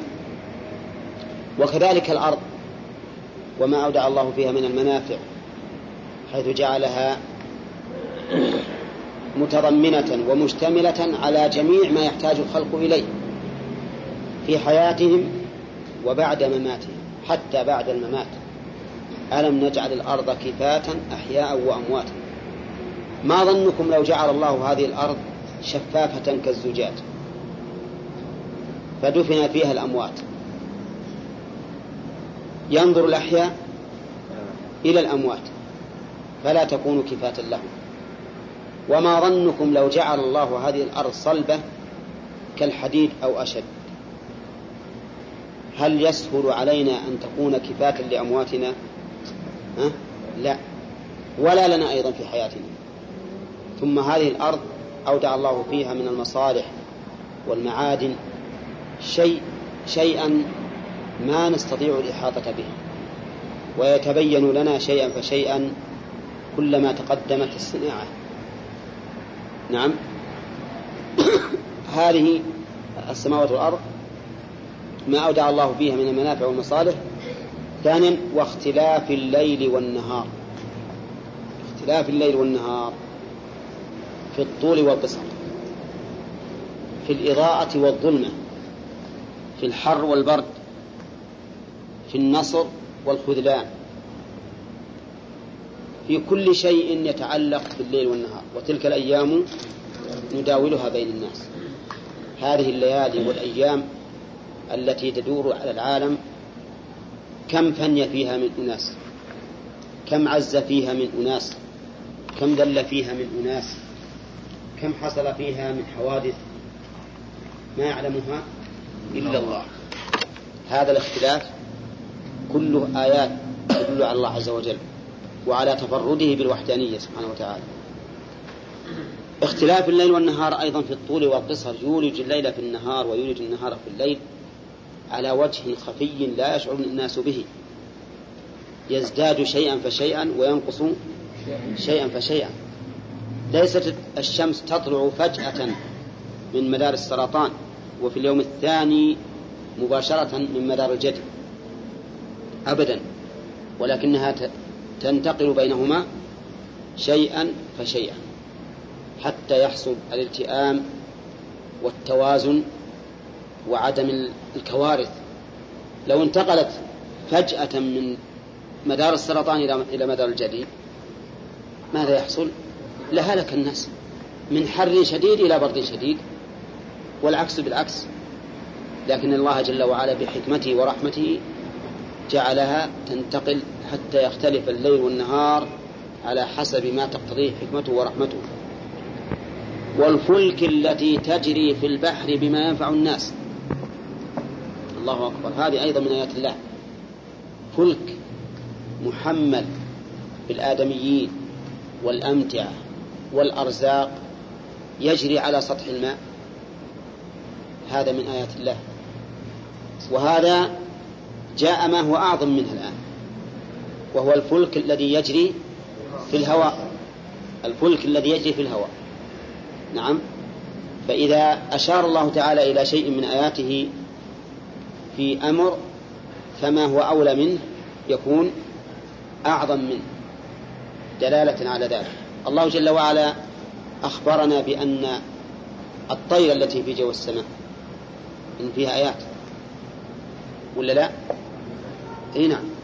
Speaker 1: وكذلك الأرض وما أودع الله فيها من المنافع. حيث جعلها متضمنة ومشتملة على جميع ما يحتاج الخلق إليه في حياتهم وبعد مماتهم حتى بعد الممات. ألم نجعل الأرض كفاة أحياء وأمواتا؟ ما ظنكم لو جعل الله هذه الأرض شفافة كالزجاج؟ فدفن فيها الأموات. ينظر الأحياء إلى الأموات. فلا تكون كفاة لهم. وما ظنكم لو جعل الله هذه الأرض صلبة كالحديد أو أشد. هل يسهل علينا أن تكون كفاة لأمواتنا؟ ها؟ لا. ولا لنا أيضا في حياتنا. ثم هذه الأرض أودع الله فيها من المصالح والمعادن. شيء شيئا ما نستطيع الإحاطة به ويتبين لنا شيئا فشيئا كلما تقدمت الصناعة. نعم. *coughs* هذه السماوات والأرض ما أودع الله فيها من المنافع والمصالح ثانيا واختلاف الليل والنهار. اختلاف الليل والنهار في الطول والقصر في الإضاءة والظلمة في الحر والبرد في النصر والخذلان. في كل شيء يتعلق بالليل والنهار وتلك الأيام نداولها بين الناس. هذه الليالي والأيام التي تدور على العالم كم فني فيها من أناس كم عز فيها من أناس كم ذل فيها من أناس كم حصل فيها من حوادث ما يعلمها إلا الله. هذا الاختلاف كله آيات تدل على الله عز وجل. وعلى تفرده بالوحدانية سبحانه وتعالى. اختلاف الليل والنهار أيضا في الطول والقصر يولج الليل في النهار ويولج النهار في الليل على وجه خفي لا يشعر الناس به. يزداد شيئا فشيئا وينقص شيئا فشيئا. ليست الشمس تطلع فجأة من مدار السرطان وفي اليوم الثاني مباشرة من مدار الجدي. أبدا. ولكنها تنتقل بينهما شيئا فشيئا حتى يحصل الالتئام والتوازن وعدم الكوارث لو انتقلت فجأة من مدار السرطان إلى مدار الجديد ماذا يحصل؟ لهلك الناس من حر شديد إلى برد شديد والعكس بالعكس لكن الله جل وعلا بحكمته ورحمته جعلها تنتقل حتى يختلف الليل والنهار على حسب ما تقتضيه حكمته ورحمته. والفلك التي تجري في البحر بما ينفع الناس. الله أكبر. هذه أيضا من آيات الله. فلك محمل بالآدميين والأمتعة والأرزاق يجري على سطح الماء. هذا من آيات الله. وهذا جاء ما هو أعظم منه الآن. وهو الفلك الذي يجري في الهواء. الفلك الذي يجري في الهواء. نعم. فإذا أشار الله تعالى إلى شيء من آياته في أمر فما هو أولى منه يكون أعظم منه دلالة على ذلك. الله جل وعلا أخبرنا بأن الطير التي في جو السماء إن فيها آيات ولا لا؟ إي نعم.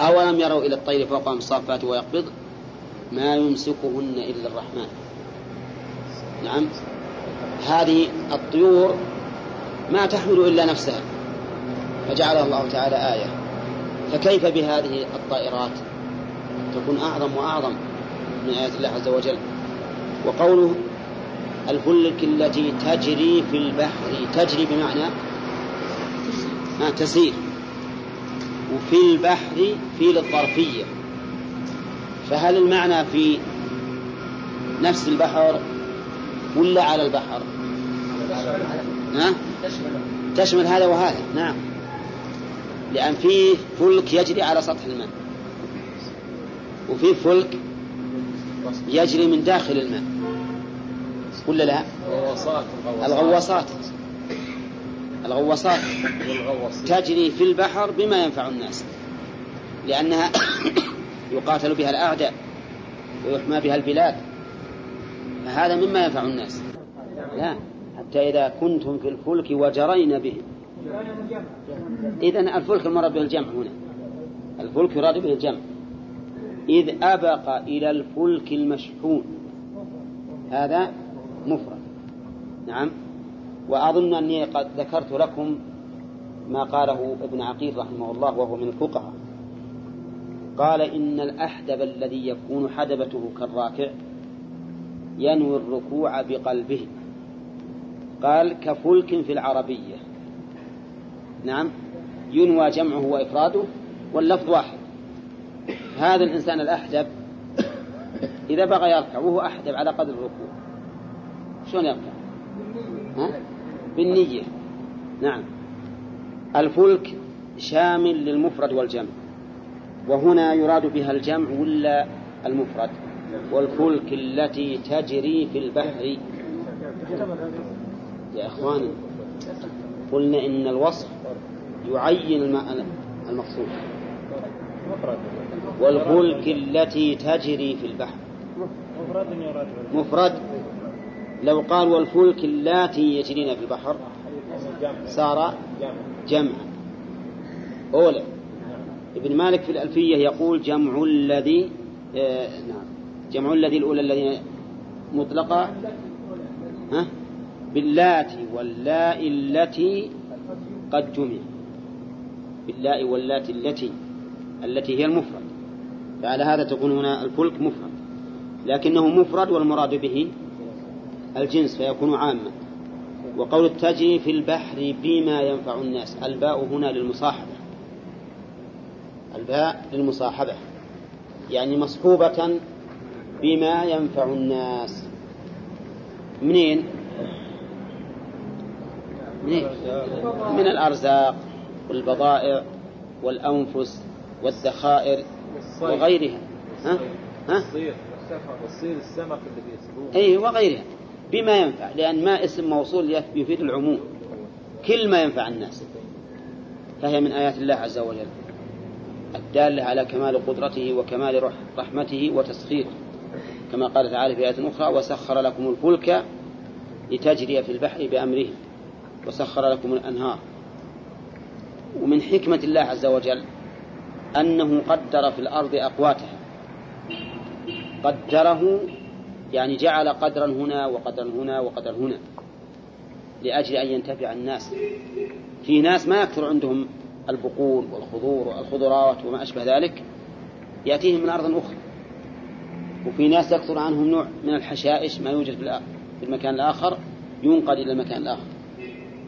Speaker 1: أولم يروا إلى الطير فوقهم صافات ويقبض؟ ما يمسكهن إلا الرحمن. نعم. هذه الطيور ما تحمل إلا نفسها. فجعلها الله تعالى آية. فكيف بهذه الطائرات؟ تكون أعظم وأعظم من آيات الله عز وجل. وقوله الفلك التي تجري في البحر تجري بمعنى؟ ما تسير. وفي البحر في للظرفية فهل المعنى في نفس البحر ولا على البحر؟ ها؟ تشمل هذا وهذا. نعم. لأن فيه فلك يجري على سطح الماء. وفيه فلك يجري من داخل الماء. ولا لا؟
Speaker 3: الغواصات.
Speaker 1: الغواصات. تجري في البحر بما ينفع الناس. لأنها *coughs* يقاتل بها الأعداء ويحمى بها البلاد. فهذا مما ينفع الناس. لا حتى إذا كنتم في الفلك وجرين بهم. إذن الفلك المراد به الجمع هنا. الفلك يراد به الجمع. إذ أبق إلى الفلك المشحون. هذا مفرد. نعم. وأظن أني قد ذكرت لكم ما قاله ابن عقيل رحمه الله وهو من الفقهاء. قال إن الأحدب الذي يكون حدبته كالراكع ينوي الركوع بقلبه. قال كفلك في العربية. نعم. ينوى جمعه وإفراده واللفظ واحد. هذا الإنسان الأحدب إذا بغى يركع وهو أحدب على قدر الركوع شلون يركع؟ ها؟ بالنية. نعم. الفلك شامل للمفرد والجمع. وهنا يراد بها الجمع ولا المفرد؟ والفلك التي تجري في البحر. يا إخواني قلنا إن الوصف يعين المقصود. والفلك التي تجري في البحر. مفرد لو قال والفلك اللاتي يجرين في البحر صار جمعا أولى ابن مالك في الألفية يقول جمع الذي آه نعم جمع الذي الأولى الذين مطلقة باللاتي واللاء التي قد جمع. باللاء واللاتي التي التي هي المفرد. فعلى هذا تكون هنا الفلك مفرد. لكنه مفرد والمراد به الجنس فيكون عاما. وقول التجري في البحر بما ينفع الناس الباء هنا للمصاحبة. الباء للمصاحبة. يعني مصحوبة بما ينفع الناس. منين؟ منين؟ من الأرزاق والبضائع والأنفس والذخائر وغيرها. ها؟ ها؟
Speaker 3: السمك اللي بيسبوه
Speaker 1: أي وغيرها. بما ينفع لأن ما اسم موصول يفيد العموم. كل ما ينفع الناس. فهي من آيات الله عز وجل. الدالة على كمال قدرته وكمال رحمته وتسخيره. كما قال تعالى في آية أخرى وسخر لكم الفلك لتجري في البحر بأمره. وسخر لكم الأنهار. ومن حكمة الله عز وجل أنه قدر في الأرض أقواتها. قدره يعني جعل قدرا هنا وقدرا هنا وقدرا هنا لأجل أن ينتفع الناس. في ناس ما يكثر عندهم البقول والخضور والخضروات وما أشبه ذلك يأتيهم من أرض أخرى. وفي ناس يكثر عنهم نوع من الحشائش ما يوجد في المكان الآخر ينقل إلى المكان الآخر.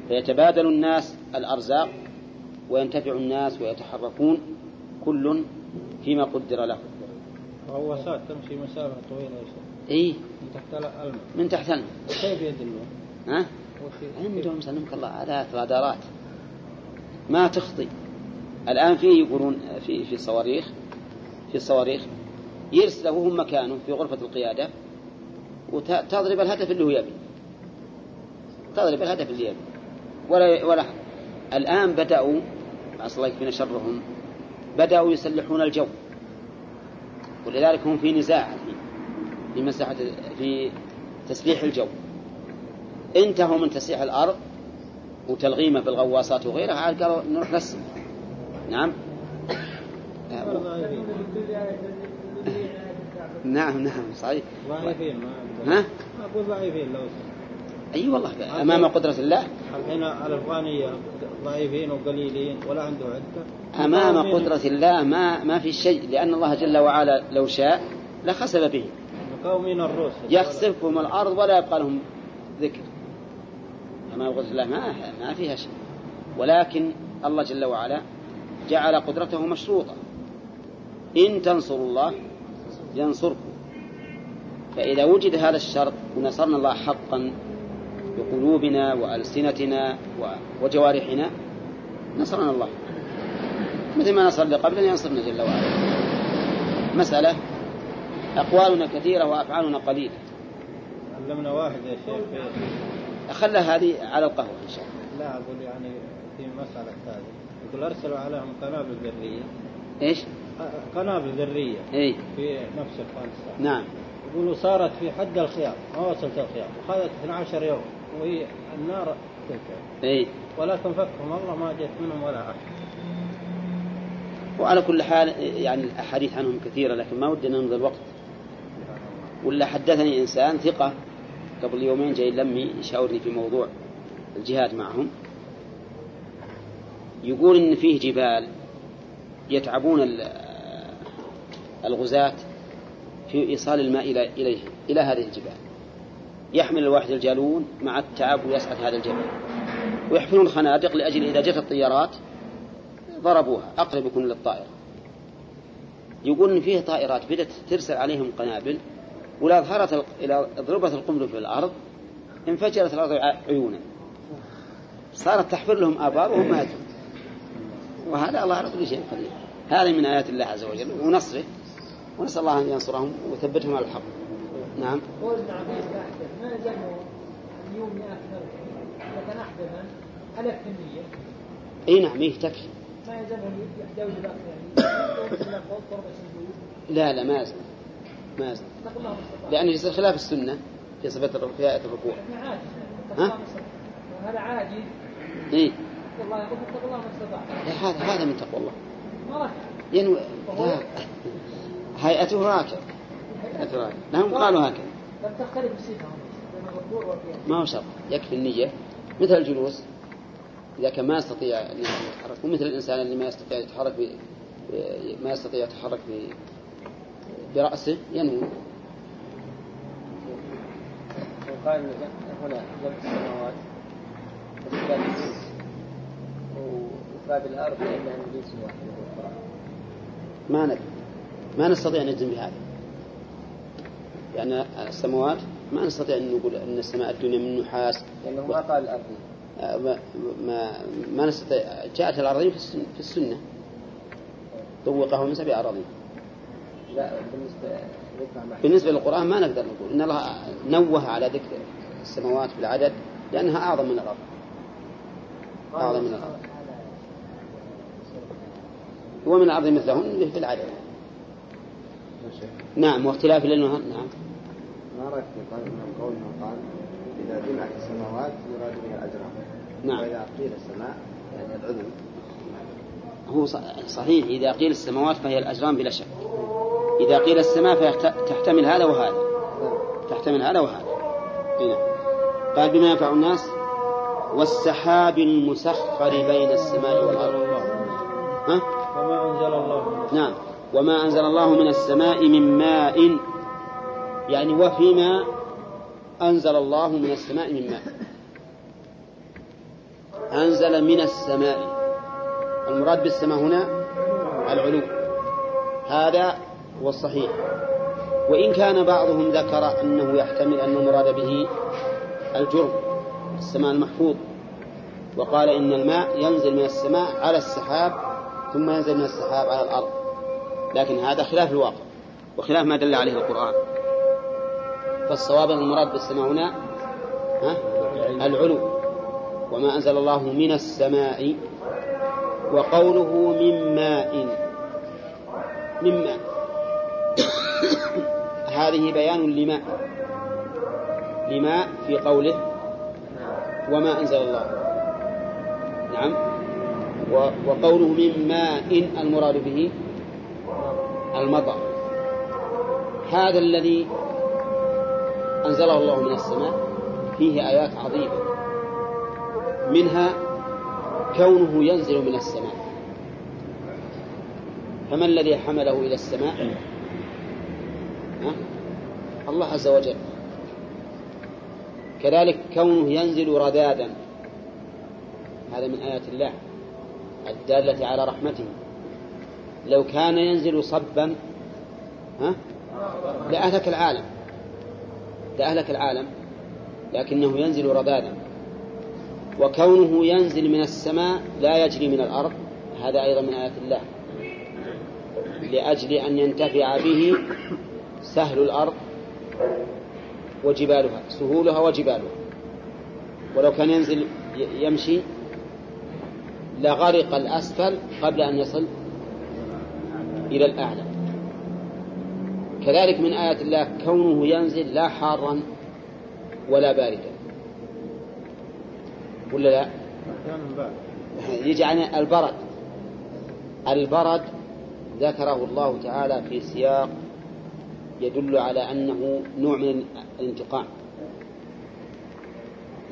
Speaker 1: فيتبادل الناس الأرزاق وينتفع الناس ويتحركون كل فيما قدر له.
Speaker 2: غواصات تمشي مسافة طويلة يا شيخ.
Speaker 1: إيه
Speaker 2: من تحت الماء
Speaker 1: من تحت الماء
Speaker 2: كيف يدلون؟
Speaker 1: ها؟ عندهم سلمك الله. آلات رادارات. ما تخطي. الآن في يقولون في في صواريخ في الصواريخ. يرسله وهو مكانه في غرفة القيادة. وتضرب الهدف اللي هو يبي. تضرب الهدف اللي يبي. ولا ولا الآن بدأوا الله يكفينا شرهم بدأوا يسلحون الجو. ولذلك هم في نزاع في مساحة في تسليح الجو. انتهوا من تسليح الأرض وتلغيمه بالغواصات وغيرها عاد قالوا نروح نسم نعم؟ *laughs* نعم نعم صحيح.
Speaker 2: ضعيفين
Speaker 1: ها؟
Speaker 2: أقول ضعيفين لو
Speaker 1: أي أيوة والله أمام قدرة الله.
Speaker 2: الحين الأفغانية ضعيفين وقليلين ولا عنده عدة. أمام
Speaker 1: قدرة الله ما ما في شيء لأن الله جل وعلا لو شاء لخسف به.
Speaker 2: مقاومين الروس
Speaker 1: يخسفهم الأرض ولا يبقى لهم ذكر. أمام قدرة الله ما ما فيها شيء. ولكن الله جل وعلا جعل قدرته مشروطة. إن تنصروا الله ينصركم. فإذا وجد هذا الشرط ونصرنا الله حقا بقلوبنا وألسنتنا و- وجوارحنا نصرنا الله. مثل ما نصر اللي قبلنا ينصرنا جل وعلا. مسألة أقوالنا كثيرة وأفعالنا قليلة.
Speaker 2: علمنا واحد يا شيخ. في
Speaker 1: خلى هذه على القهوة إن شاء الله.
Speaker 2: لا أقول يعني في مسألة هذه يقول أرسلوا عليهم قنابل ذرية.
Speaker 1: إيش؟
Speaker 2: قنابل ذرية.
Speaker 1: إي.
Speaker 2: في نفس أفغانستان
Speaker 1: نعم.
Speaker 2: يقولوا صارت في حد الخيار ما وصلت الخيار وخذت 12 يوم. وهي النار تلك.
Speaker 1: إي
Speaker 2: ولكن فكهم الله ما جت منهم ولا أحد.
Speaker 1: وعلى كل حال يعني الأحاديث عنهم كثيرة لكن ما ودنا نمضي الوقت ولا حدثني إنسان ثقة قبل يومين جاي لمي يشاورني في موضوع الجهاد معهم. يقول إن فيه جبال يتعبون ال- الغزاة في إيصال الماء إلى إليه إلى هذه الجبال. يحمل الواحد الجالون مع التعب ويصعد هذا الجبل ويحفرون خنادق لأجل إذا جت الطيارات ضربوها. أقرب يكون للطائرة. يقول إن فيه طائرات بدأت ترسل عليهم قنابل ولا ظهرت إلى ضربت القنبلة في الأرض انفجرت الأرض عيونا. صارت تحفر لهم آبار وهم ماتوا وهذا الله على شيء قدير هذه من آيات الله عز وجل ونصره. ونسأل الله أن ينصرهم ويثبتهم على الحق. نعم.
Speaker 5: قول ابن عبيد أحدث ما يلزمه اليوم أحدثا ألف في النية
Speaker 1: إي نعم إيه تكفي.
Speaker 5: ما يلزمه يحتوي الأخ يعني
Speaker 1: لا لا ما يزال ما
Speaker 5: الله استطعتم
Speaker 1: لأنه يصير خلاف السنة في صفة الر- في آية الركوع. ها؟
Speaker 5: الله وهذا عاجز
Speaker 1: إيه
Speaker 5: والله يقول اتقوا الله ما استطعتم
Speaker 1: لا، هذا هذا من تقوى الله.
Speaker 5: ما
Speaker 1: ينوي. لا. هيئته راكب راكب لهم قالوا هكذا.
Speaker 5: لم تختلف الصفة. بين الركوع والقيام
Speaker 1: ما هو شرط؟ يكفي النية. مثل الجلوس إذا كان ما يستطيع أن يتحرك ومثل الإنسان اللي ما يستطيع يتحرك ب... ما يستطيع يتحرك ب... برأسه ينوي
Speaker 4: وقال هنا جمع السماوات وإثبات الجنس وإثبات الأرض لأنها من جنس واحد.
Speaker 1: ما ندري. ما نستطيع أن نجزم بهذا. لأن السماوات ما نستطيع أن نقول أن السماء الدنيا من نحاس.
Speaker 4: لأنه ما قال الأرض.
Speaker 1: آه، ما ما, ما نستطيع. جاءت الأراضين في السنة, في السنة. طوقه من سبع أراضين.
Speaker 4: لا بالنسبة
Speaker 1: بالنسبة للقرآن. ما نقدر نقول. إن الله نوه على ذكر السماوات بالعدد لأنها أعظم من الأرض. أعظم من الأرض. ومن الأرض مثلهن بالعدد نعم. واختلاف الليل نعم.
Speaker 6: في قول من قول من قال إذا جمعت السماوات يراد بها الأجرام.
Speaker 1: نعم.
Speaker 6: وإذا قيل السماء يعني العذر
Speaker 1: هو صحيح إذا قيل السماوات فهي الأجرام بلا شك. إذا قيل السماء فتحتمل هذا وهذا. تحتمل هذا وهذا. هنا. قال بما ينفع الناس والسحاب المسخر بين السماء والأرض. ها؟
Speaker 2: وما أنزل الله
Speaker 1: نعم. وما أنزل الله من السماء من ماء يعني وفيما أنزل الله من السماء من ماء. أنزل من السماء. المراد بالسماء هنا العلو. هذا هو الصحيح. وإن كان بعضهم ذكر أنه يحتمل أن المراد به الجرم السماء المحفوظ. وقال إن الماء ينزل من السماء على السحاب ثم ينزل من السحاب على الأرض. لكن هذا خلاف الواقع وخلاف ما دل عليه القرآن. فالصواب المراد بالسماء هنا؟ العلو. وما أنزل الله من السماء وقوله من ماء. من ماء. *coughs* هذه بيان لما لما في قوله وما أنزل الله. نعم. وقوله من ماء المراد به المطر. هذا الذي أنزله الله من السماء فيه آيات عظيمة. منها كونه ينزل من السماء. فما الذي حمله إلى السماء؟ الله عز وجل. كذلك كونه ينزل رذاذا هذا من آيات الله الدالة على رحمته. لو كان ينزل صبا ها؟ لأهلك العالم. لأهلك العالم لكنه ينزل رذاذا وكونه ينزل من السماء لا يجري من الأرض هذا أيضا من آيات الله. لأجل أن ينتفع به سهل الأرض وجبالها سهولها وجبالها. ولو كان ينزل يمشي لغرق الأسفل قبل أن يصل إلى الأعلى. كذلك من آيات الله كونه ينزل لا حارا ولا باردا. ولا لا؟ يجي عن البرد. البرد ذكره الله تعالى في سياق يدل على أنه نوع من الانتقام.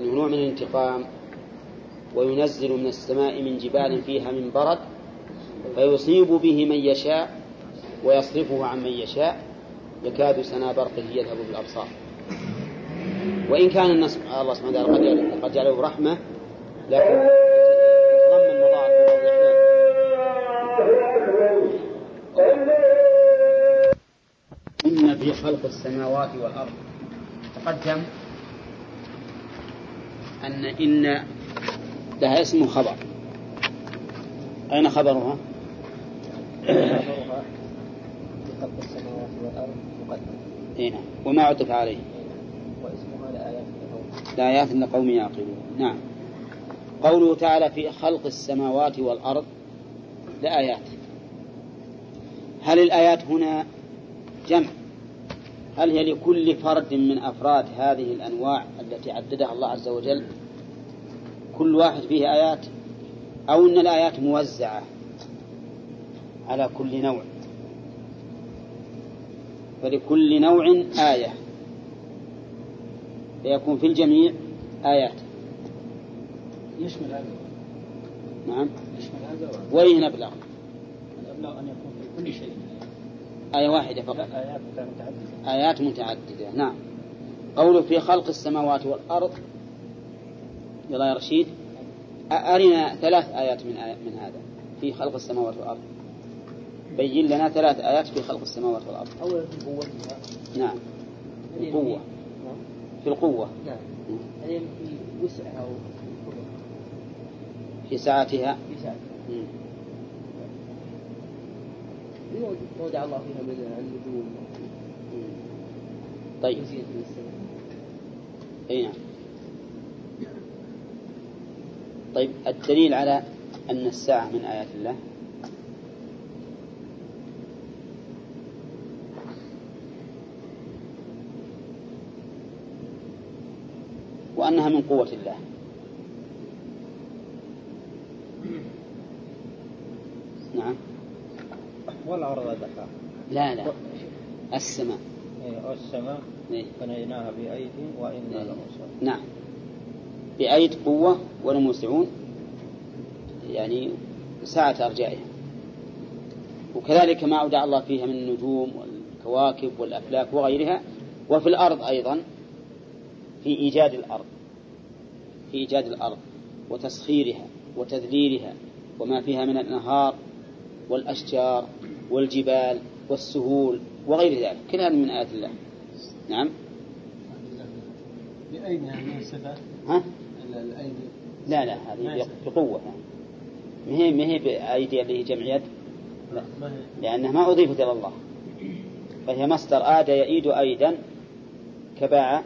Speaker 1: أنه نوع من الانتقام وينزل من السماء من جبال فيها من برد فيصيب به من يشاء ويصرفه عن من يشاء. يكاد سنا برقه يذهب بالأبصار. وإن كان الناس الله سبحانه وتعالى قد جعله رحمة لكن يتضمن مضاعف إن في خلق السماوات والأرض تقدم أن إن لها اسم خبر. أين خبرها؟
Speaker 4: خبرها في خلق السماوات والأرض. مقدم
Speaker 1: إيه نعم. وما عطف عليه.
Speaker 4: واسمها لآيات القوم
Speaker 1: لآيات لقوم يعقلون. نعم. قوله تعالى في خلق السماوات والأرض لآيات هل الآيات هنا جمع؟ هل هي لكل فرد من أفراد هذه الأنواع التي عددها الله عز وجل؟ كل واحد فيه آيات؟ أو أن الآيات موزعة على كل نوع؟ فلكل نوع آية. فيكون في الجميع آيات.
Speaker 2: يشمل هذا.
Speaker 1: نعم.
Speaker 2: يشمل هذا
Speaker 1: وين نبلغ
Speaker 2: الأبلغ أن يكون في كل شيء.
Speaker 1: آية واحدة فقط.
Speaker 2: آيات متعددة.
Speaker 1: آيات متعددة. نعم. قوله في خلق السماوات والأرض. يلا يا رشيد. أرنا ثلاث آيات من آيات من هذا. في خلق السماوات والأرض. بين لنا ثلاث آيات في خلق السماوات والأرض.
Speaker 4: أولا في قوتها
Speaker 1: نعم. القوة. في القوة.
Speaker 4: نعم. بعدين في وسعها
Speaker 1: في ساعتها
Speaker 4: وفي سعتها.
Speaker 1: مم.
Speaker 4: وضع الله فيها من النجوم.
Speaker 1: طيب. أي نعم. طيب الدليل على أن الساعة من آيات الله وأنها من قوة الله. نعم.
Speaker 2: والأرض دحاها
Speaker 1: لا لا. السماء.
Speaker 2: إيه، والسماء
Speaker 1: إيه.
Speaker 2: بنيناها بأيد وإنا لموسعون.
Speaker 1: نعم. بأيد قوة ولموسعون. يعني ساعة أرجائها. وكذلك ما أودع الله فيها من النجوم والكواكب والأفلاك وغيرها. وفي الأرض أيضا في إيجاد الأرض. إيجاد الأرض وتسخيرها وتذليلها وما فيها من الأنهار والأشجار والجبال والسهول وغير ذلك. كل هذا من آيات الله. نعم.
Speaker 2: بأين يعني الصفات
Speaker 1: ها؟
Speaker 2: الأيدي
Speaker 1: لا لا هذه بقوة. ما هي ما هي بأيدي اللي هي جمع يد لا لأنها ما أضيفت إلى الله. فهي مصدر. آد يئيد أيدا كباع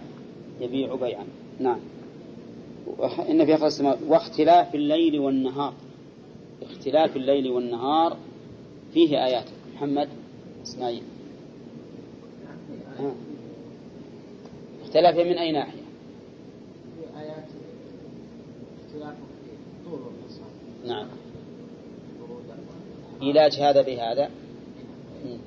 Speaker 1: يبيع بيعا. نعم. إن في خلق السماوات واختلاف الليل والنهار. اختلاف الليل والنهار فيه آيات. محمد إسماعيل. اختلاف من أي ناحية؟
Speaker 5: آيات اختلاف طول
Speaker 1: نعم. علاج هذا بهذا مم.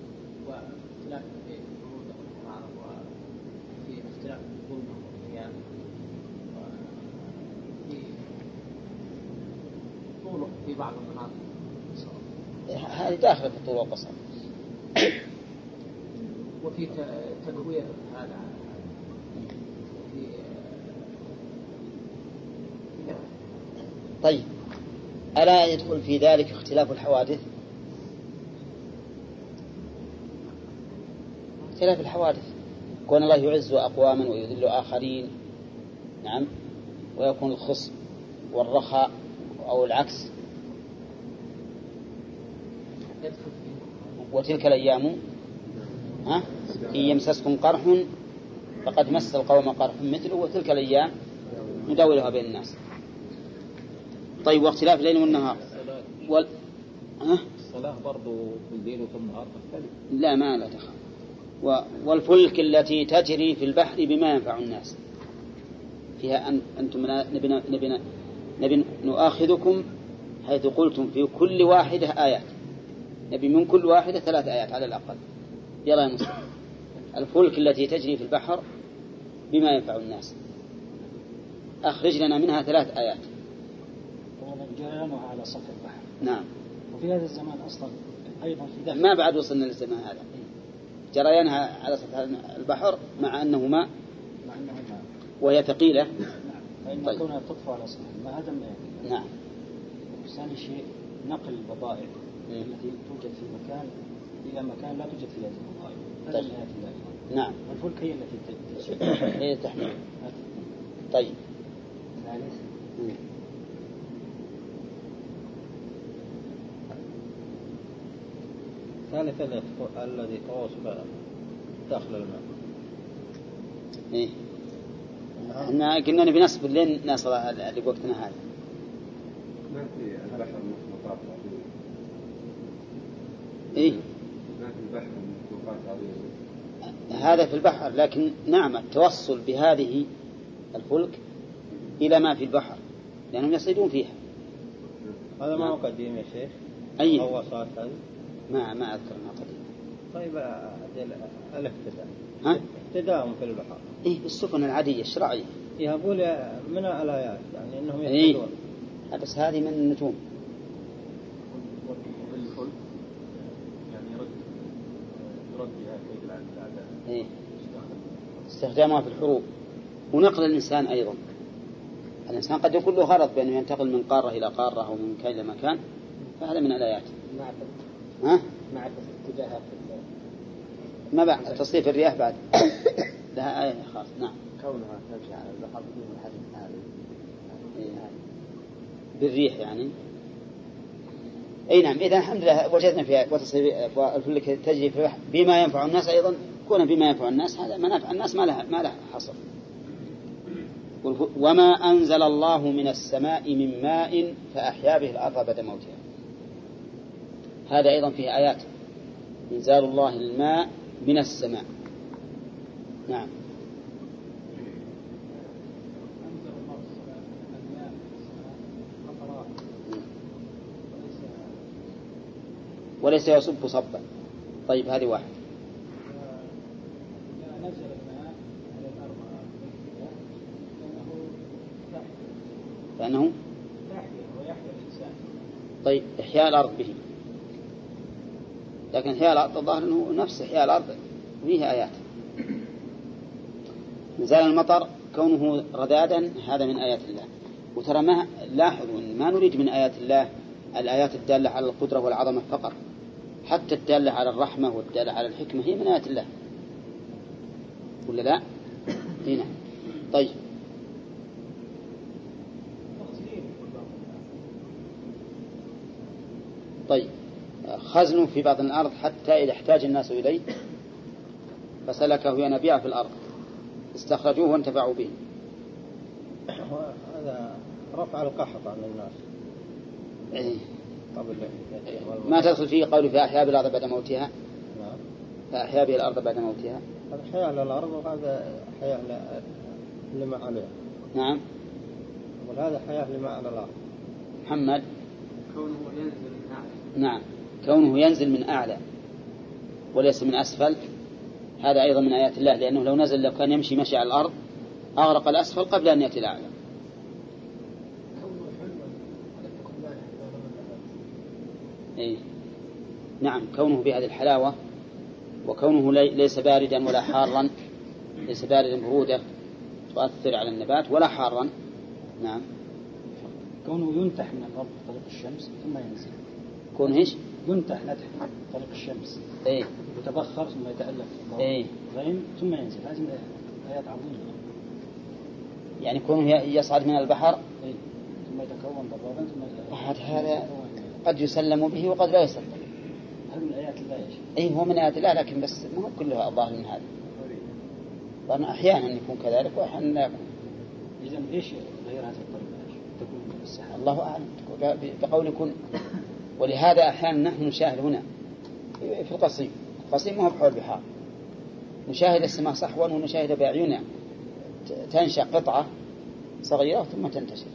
Speaker 5: واختلاف في برود والحرارة وفي اختلاف في الظلمة والقيام وفي طول في بعض المناطق.
Speaker 1: هذه داخلة في الطول والقصر
Speaker 5: وفي ت- تقوية هذا. في
Speaker 1: طيب. ألا يدخل في ذلك اختلاف الحوادث؟ اختلاف الحوادث. كون الله يعز أقواما ويذل آخرين. نعم. ويكون الخصم والرخاء أو العكس. وتلك الأيام ها؟ إن يمسسكم قرح فقد مس القوم قرح مثله وتلك الأيام نداولها بين الناس. طيب واختلاف الليل والنهار. وال... ها؟
Speaker 3: الصلاة برضو في الليل وفي النهار
Speaker 1: لا ما لا تخاف. و... والفلك التي تجري في البحر بما ينفع الناس. فيها أن... أنتم نبي... نبي... نبي نؤاخذكم حيث قلتم في كل واحدة آيات. نبي من كل واحدة ثلاث آيات على الأقل. يلا يا مصطفى الفلك التي تجري في البحر بما ينفع الناس. أخرج لنا منها ثلاث آيات.
Speaker 7: جريانها على سطح البحر.
Speaker 1: نعم.
Speaker 7: وفي هذا الزمان أصلا أيضا في داخل.
Speaker 1: ما بعد وصلنا للزمان هذا. جريانها على سطح البحر مع أنه ماء
Speaker 7: مع أنه ماء
Speaker 1: وهي ثقيلة.
Speaker 7: نعم. فإن
Speaker 1: طيب.
Speaker 7: كونها تطفو على سطح الماء هذا الله.
Speaker 1: نعم.
Speaker 7: ثاني شيء نقل البضائع. التي توجد في مكان إلى مكان لا توجد فيه هذه
Speaker 1: طيب. نعم.
Speaker 7: والفلك هي التي *coughs*
Speaker 1: هي تحمل. طيب.
Speaker 7: ثالث
Speaker 1: مم.
Speaker 2: ثالثا الذي غوص داخل الماء.
Speaker 1: إيه. إحنا قلنا نبي نصبر لين نصل لوقتنا هذا؟
Speaker 6: ما في البحر مخلوقات عظيمة
Speaker 1: إيه. هذا في البحر لكن نعم التوصل بهذه الفلك إلى ما في البحر لأنهم يصيدون فيها.
Speaker 2: هذا ما هو قديم يا شيخ؟
Speaker 1: أي.
Speaker 2: غواصات هذه؟
Speaker 1: ما ما أذكر أنها قديمة
Speaker 2: طيب أجل الاهتداء
Speaker 1: ها؟
Speaker 2: اهتداءهم في البحر.
Speaker 1: إيه بالسفن العادية الشرعية
Speaker 2: يهبون من الآيات؟ يعني أنهم
Speaker 1: إيه.
Speaker 2: يهتدون
Speaker 1: بس هذه من النجوم
Speaker 8: والفلك يعني يرد يرد بها كيد الأعداء
Speaker 1: إيه. استخدامها في الحروب. ونقل الإنسان أيضا. الإنسان قد يكون له غرض بأنه ينتقل من قارة إلى قارة أو من مكان إلى مكان فهذا من الآيات.
Speaker 4: معرفة
Speaker 1: ها؟
Speaker 4: معرفة اتجاهات
Speaker 1: ما بعد تصريف الرياح بعد. *coughs* لها آية خاصة. نعم.
Speaker 6: كونها تمشي على البحر بدون الحدث هذا
Speaker 1: إيه. بالريح يعني. اي نعم إذا الحمد لله وجدنا فيها وتصريف الفلك تجري في البحر بما ينفع الناس أيضا كون بما ينفع الناس هذا منافع الناس ما لها ما لها حصر. وما أنزل الله من السماء من ماء فأحيا به الأرض بعد موتها. هذا أيضا فيه آيات. إنزال الله الماء من السماء. نعم
Speaker 5: أنزل الله السماء الماء السماء قطرات وليس
Speaker 1: يصب صبا. طيب هذه واحد.
Speaker 5: الإنسان
Speaker 1: طيب إحياء الأرض به. لكن إحياء الأرض الظاهر أنه نفس إحياء الأرض فيه آيات. نزال المطر كونه رذاذا هذا من آيات الله. وترى ما لاحظوا ما نريد من آيات الله الآيات الدالة على القدرة والعظمة فقط. حتى الدالة على الرحمة والدالة على الحكمة هي من آيات الله. ولا لا؟ هنا طيب.
Speaker 5: تخزين
Speaker 1: طيب. خزن في باطن الأرض حتى إذا احتاج الناس إليه. فسلكه ينابيع في الأرض. استخرجوه وانتفعوا به.
Speaker 2: هذا رفع القحط عن الناس.
Speaker 1: ما تدخل فيه قول فأحيا بالأرض بعد موتها؟
Speaker 2: نعم
Speaker 1: فأحيا به الأرض بعد موتها؟
Speaker 2: هذا حياة للأرض وهذا حياة ل- لما عليها.
Speaker 1: نعم.
Speaker 2: وهذا حياة لما على الأرض.
Speaker 1: محمد؟
Speaker 6: كونه ينزل من أعلى.
Speaker 1: نعم. كونه ينزل من أعلى وليس من أسفل. هذا أيضا من آيات الله لأنه لو نزل لو كان يمشي مشي على الأرض أغرق الأسفل قبل أن يأتي الأعلى. إيه؟ نعم كونه بهذه الحلاوة وكونه لي- ليس باردا ولا حارا ليس باردا برودة تؤثر على النبات ولا حارا. نعم.
Speaker 7: كونه ينتح من الأرض بطريق الشمس ثم ينزل.
Speaker 1: كونه إيش؟
Speaker 7: ينتح نتح بطريق الشمس.
Speaker 1: إيه.
Speaker 7: يتبخر ثم يتألف في. غيم ثم ينزل. هذه آيات عظيمة.
Speaker 1: يعني كونه يصعد من البحر؟
Speaker 7: إيه. ثم يتكون ضبابا ثم
Speaker 1: هذا قد يسلم به وقد لا يسلم.
Speaker 7: هذا من آيات الله يا شيخ؟
Speaker 1: اي هو من آيات الله لكن بس ما هو كلها الظاهر من هذا. لأن أحيانا يكون كذلك وأحيانا لا يكون.
Speaker 7: إذا إيش غير هذه الطريقة تكون
Speaker 1: الله أعلم. بقول كن ولهذا أحيانا نحن نشاهد هنا في القصيم. القصيم ما هو بحول البحار. نشاهد السماء صحوا ونشاهد بأعيننا. تنشأ قطعة صغيرة ثم تنتشر.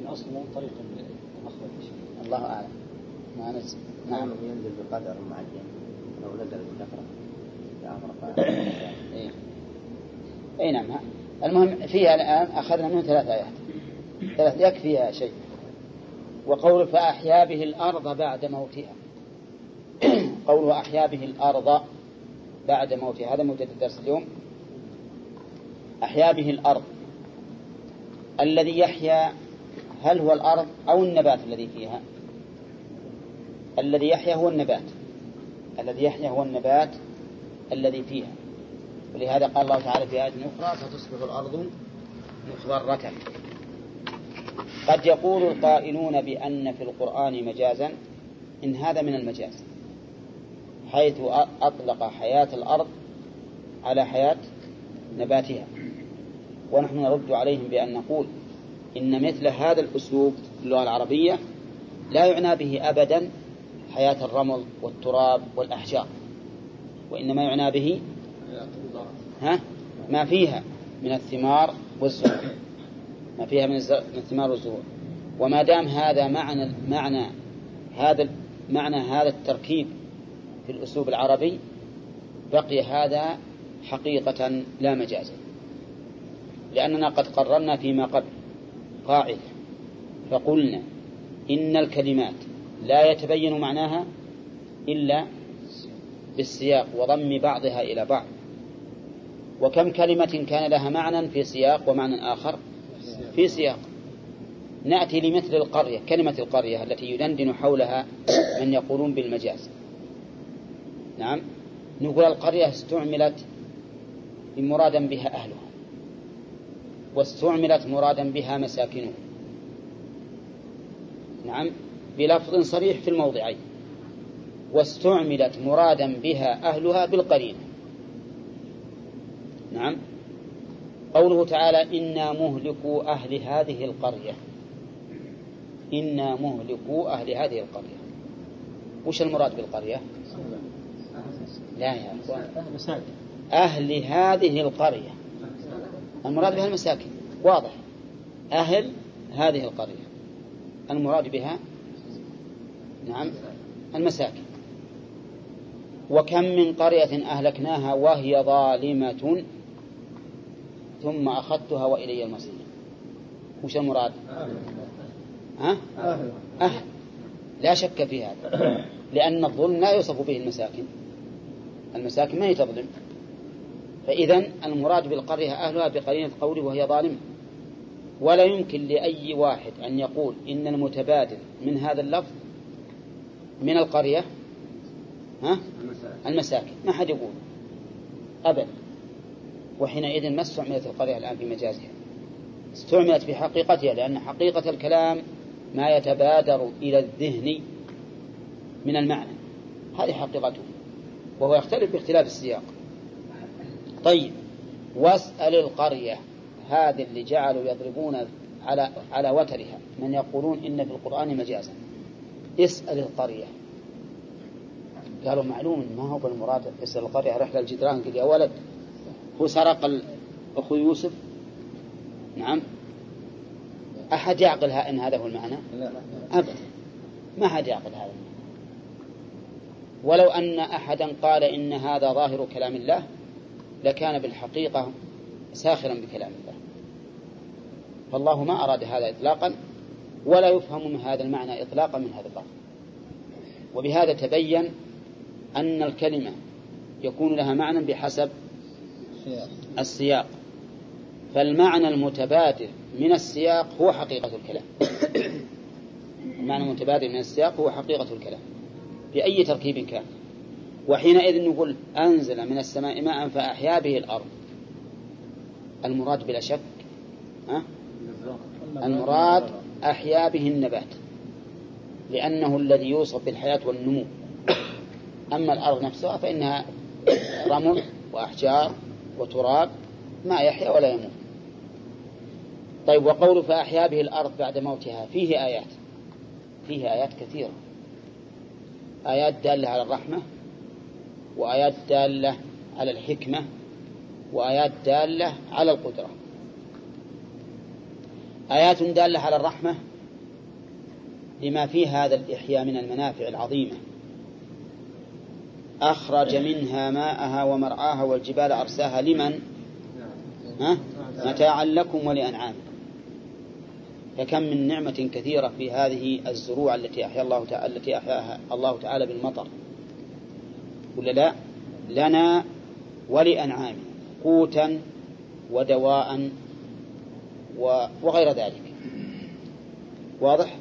Speaker 7: من أصل من طريق.
Speaker 1: الله أعلم. ما نس... نعم.
Speaker 6: ينزل بقدر معين لو نزل بكثرة
Speaker 1: إيه. اي نعم. المهم فيها الآن أخذنا منه ثلاث آيات. ثلاث يكفيها شيء وقول فأحيا به الأرض بعد موتها. *clears throat* قوله أحيا به الأرض بعد موتها. هذا موجود الدرس اليوم. أحيا به الأرض. الذي يحيا هل هو الأرض أو النبات الذي فيها؟ الذي يحيا هو النبات. الذي يحيا هو النبات الذي فيها. ولهذا قال الله تعالى في آية أخرى فتصبح الأرض مخضرة. قد يقول القائلون بأن في القرآن مجازا إن هذا من المجاز حيث أطلق حياة الأرض على حياة نباتها. ونحن نرد عليهم بأن نقول إن مثل هذا الأسلوب في اللغة العربية لا يعنى به أبدا حياة الرمل والتراب والأحجار وإنما يعنى به ها؟ ما فيها من الثمار والزهور ما فيها من, من الثمار والزهور. وما دام هذا معنى معنى هذا معنى هذا التركيب في الأسلوب العربي بقي هذا حقيقة لا مجازا لأننا قد قررنا فيما قبل قاعدة فقلنا إن الكلمات لا يتبين معناها إلا بالسياق وضم بعضها إلى بعض. وكم كلمة كان لها معنى في سياق ومعنى آخر؟ في سياق. نأتي لمثل القرية كلمة القرية التي يدندن حولها من يقولون بالمجاز. نعم. نقول القرية استعملت مرادا بها أهلها. واستعملت مرادا بها مساكنها نعم. بلفظ صريح في الموضعين. واستعملت مرادا بها أهلها بالقرينة نعم. قوله تعالى إنا مهلكو أهل هذه القرية. إنا مهلكو أهل هذه القرية. وش المراد بالقرية؟ لا يا أهل هذه القرية. المراد بها المساكن واضح. أهل هذه القرية. المراد بها نعم المساكن وكم من قرية أهلكناها وهي ظالمة ثم أخذتها وإلي المصير. وش المراد؟ ها؟
Speaker 2: أهل.
Speaker 1: أهل لا شك في هذا. لأن الظلم لا يوصف به المساكن المساكن ما هي تظلم. فإذا المراد بالقرية أهلها بقرينة قوله وهي ظالمة ولا يمكن لأي واحد أن يقول إن المتبادل من هذا اللفظ من القرية؟ ها؟ المساكن. ما حد يقول. أبدا وحينئذ ما استعملت القرية الآن في مجازها؟ استعملت في حقيقتها لأن حقيقة الكلام ما يتبادر إلى الذهن من المعنى. هذه حقيقته. وهو يختلف باختلاف السياق. طيب. واسأل القرية. هذه اللي جعلوا يضربون على على وترها. من يقولون إن في القرآن مجازا. اسأل القرية. قالوا معلوم ما هو بالمراد يسأل القرية رحلة الجدران قال يا ولد هو سرق أخو يوسف؟ نعم. أحد يعقل أن هذا هو المعنى؟ أبدا. ما حد يعقل هذا المعنى. ولو أن أحدا قال إن هذا ظاهر كلام الله لكان بالحقيقة ساخرا بكلام الله. فالله ما أراد هذا إطلاقا. ولا يفهم من هذا المعنى إطلاقا من هذا اللفظ. وبهذا تبين أن الكلمة يكون لها معنى بحسب
Speaker 2: سياق
Speaker 1: السياق. فالمعنى المتبادر من السياق هو حقيقة الكلام. المعنى المتبادر من السياق هو حقيقة الكلام. بأي تركيب كان. وحينئذ نقول أنزل من السماء ماء فأحيا به الأرض. المراد بلا شك؟ المراد أحيا به النبات لأنه الذي يوصف بالحياة والنمو. أما الأرض نفسها فإنها رمل وأحجار وتراب ما يحيا ولا يموت. طيب وقول فأحيا به الأرض بعد موتها فيه آيات. فيه آيات كثيرة. آيات دالة على الرحمة وآيات دالة على الحكمة وآيات دالة على القدرة. آيات دالة على الرحمة لما في هذا الإحياء من المنافع العظيمة. أخرج منها ماءها ومرعاها والجبال أرساها لمن؟ ها؟ متاعا لكم ولأنعامكم فكم من نعمة كثيرة في هذه الزروع التي أحيا الله تعالى التي أحياها الله تعالى بالمطر. ولا لا؟ لنا ولأنعامنا قوتا ودواء وغير ذلك. واضح؟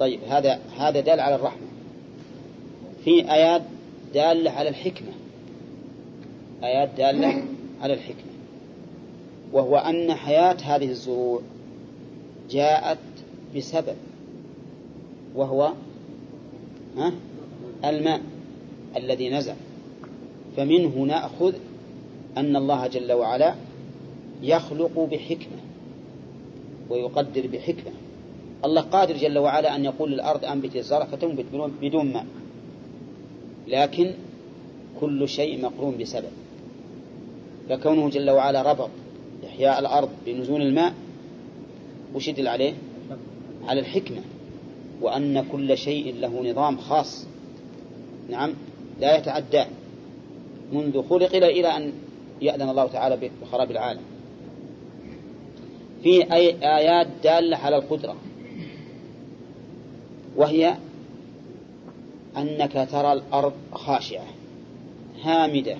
Speaker 1: طيب هذا هذا دال على الرحمة. في آيات دالة على الحكمة. آيات دالة على الحكمة. وهو أن حياة هذه الزروع جاءت بسبب وهو الماء الذي نزل. فمنه نأخذ أن الله جل وعلا يخلق بحكمة. ويقدر بحكمة. الله قادر جل وعلا أن يقول للأرض أنبت الزرع فتنبت بدون- ماء. لكن كل شيء مقرون بسبب. فكونه جل وعلا ربط إحياء الأرض بنزول الماء وش يدل عليه؟ على الحكمة. وأن كل شيء له نظام خاص. نعم لا يتعدى. منذ خلق إلى أن يأذن الله تعالى بخراب العالم. في أي آيات دالة على القدرة. وهي أنك ترى الأرض خاشعة هامدة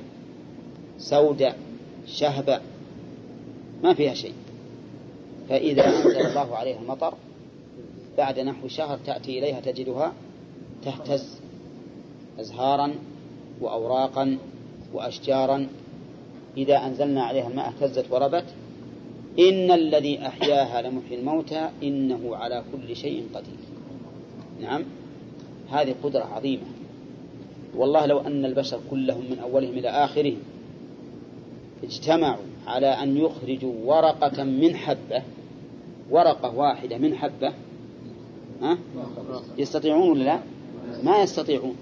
Speaker 1: سوداء شهبة ما فيها شيء. فإذا أنزل الله عليها المطر بعد نحو شهر تأتي إليها تجدها تهتز أزهارا وأوراقا وأشجارا. إذا أنزلنا عليها الماء اهتزت وربت إن الذي أحياها لمحيي الموتى إنه على كل شيء قدير. نعم. هذه قدرة عظيمة. والله لو أن البشر كلهم من أولهم إلى آخرهم اجتمعوا على أن يخرجوا ورقة من حبة ورقة واحدة من حبة ها؟ يستطيعون ولا لا؟ ما يستطيعون.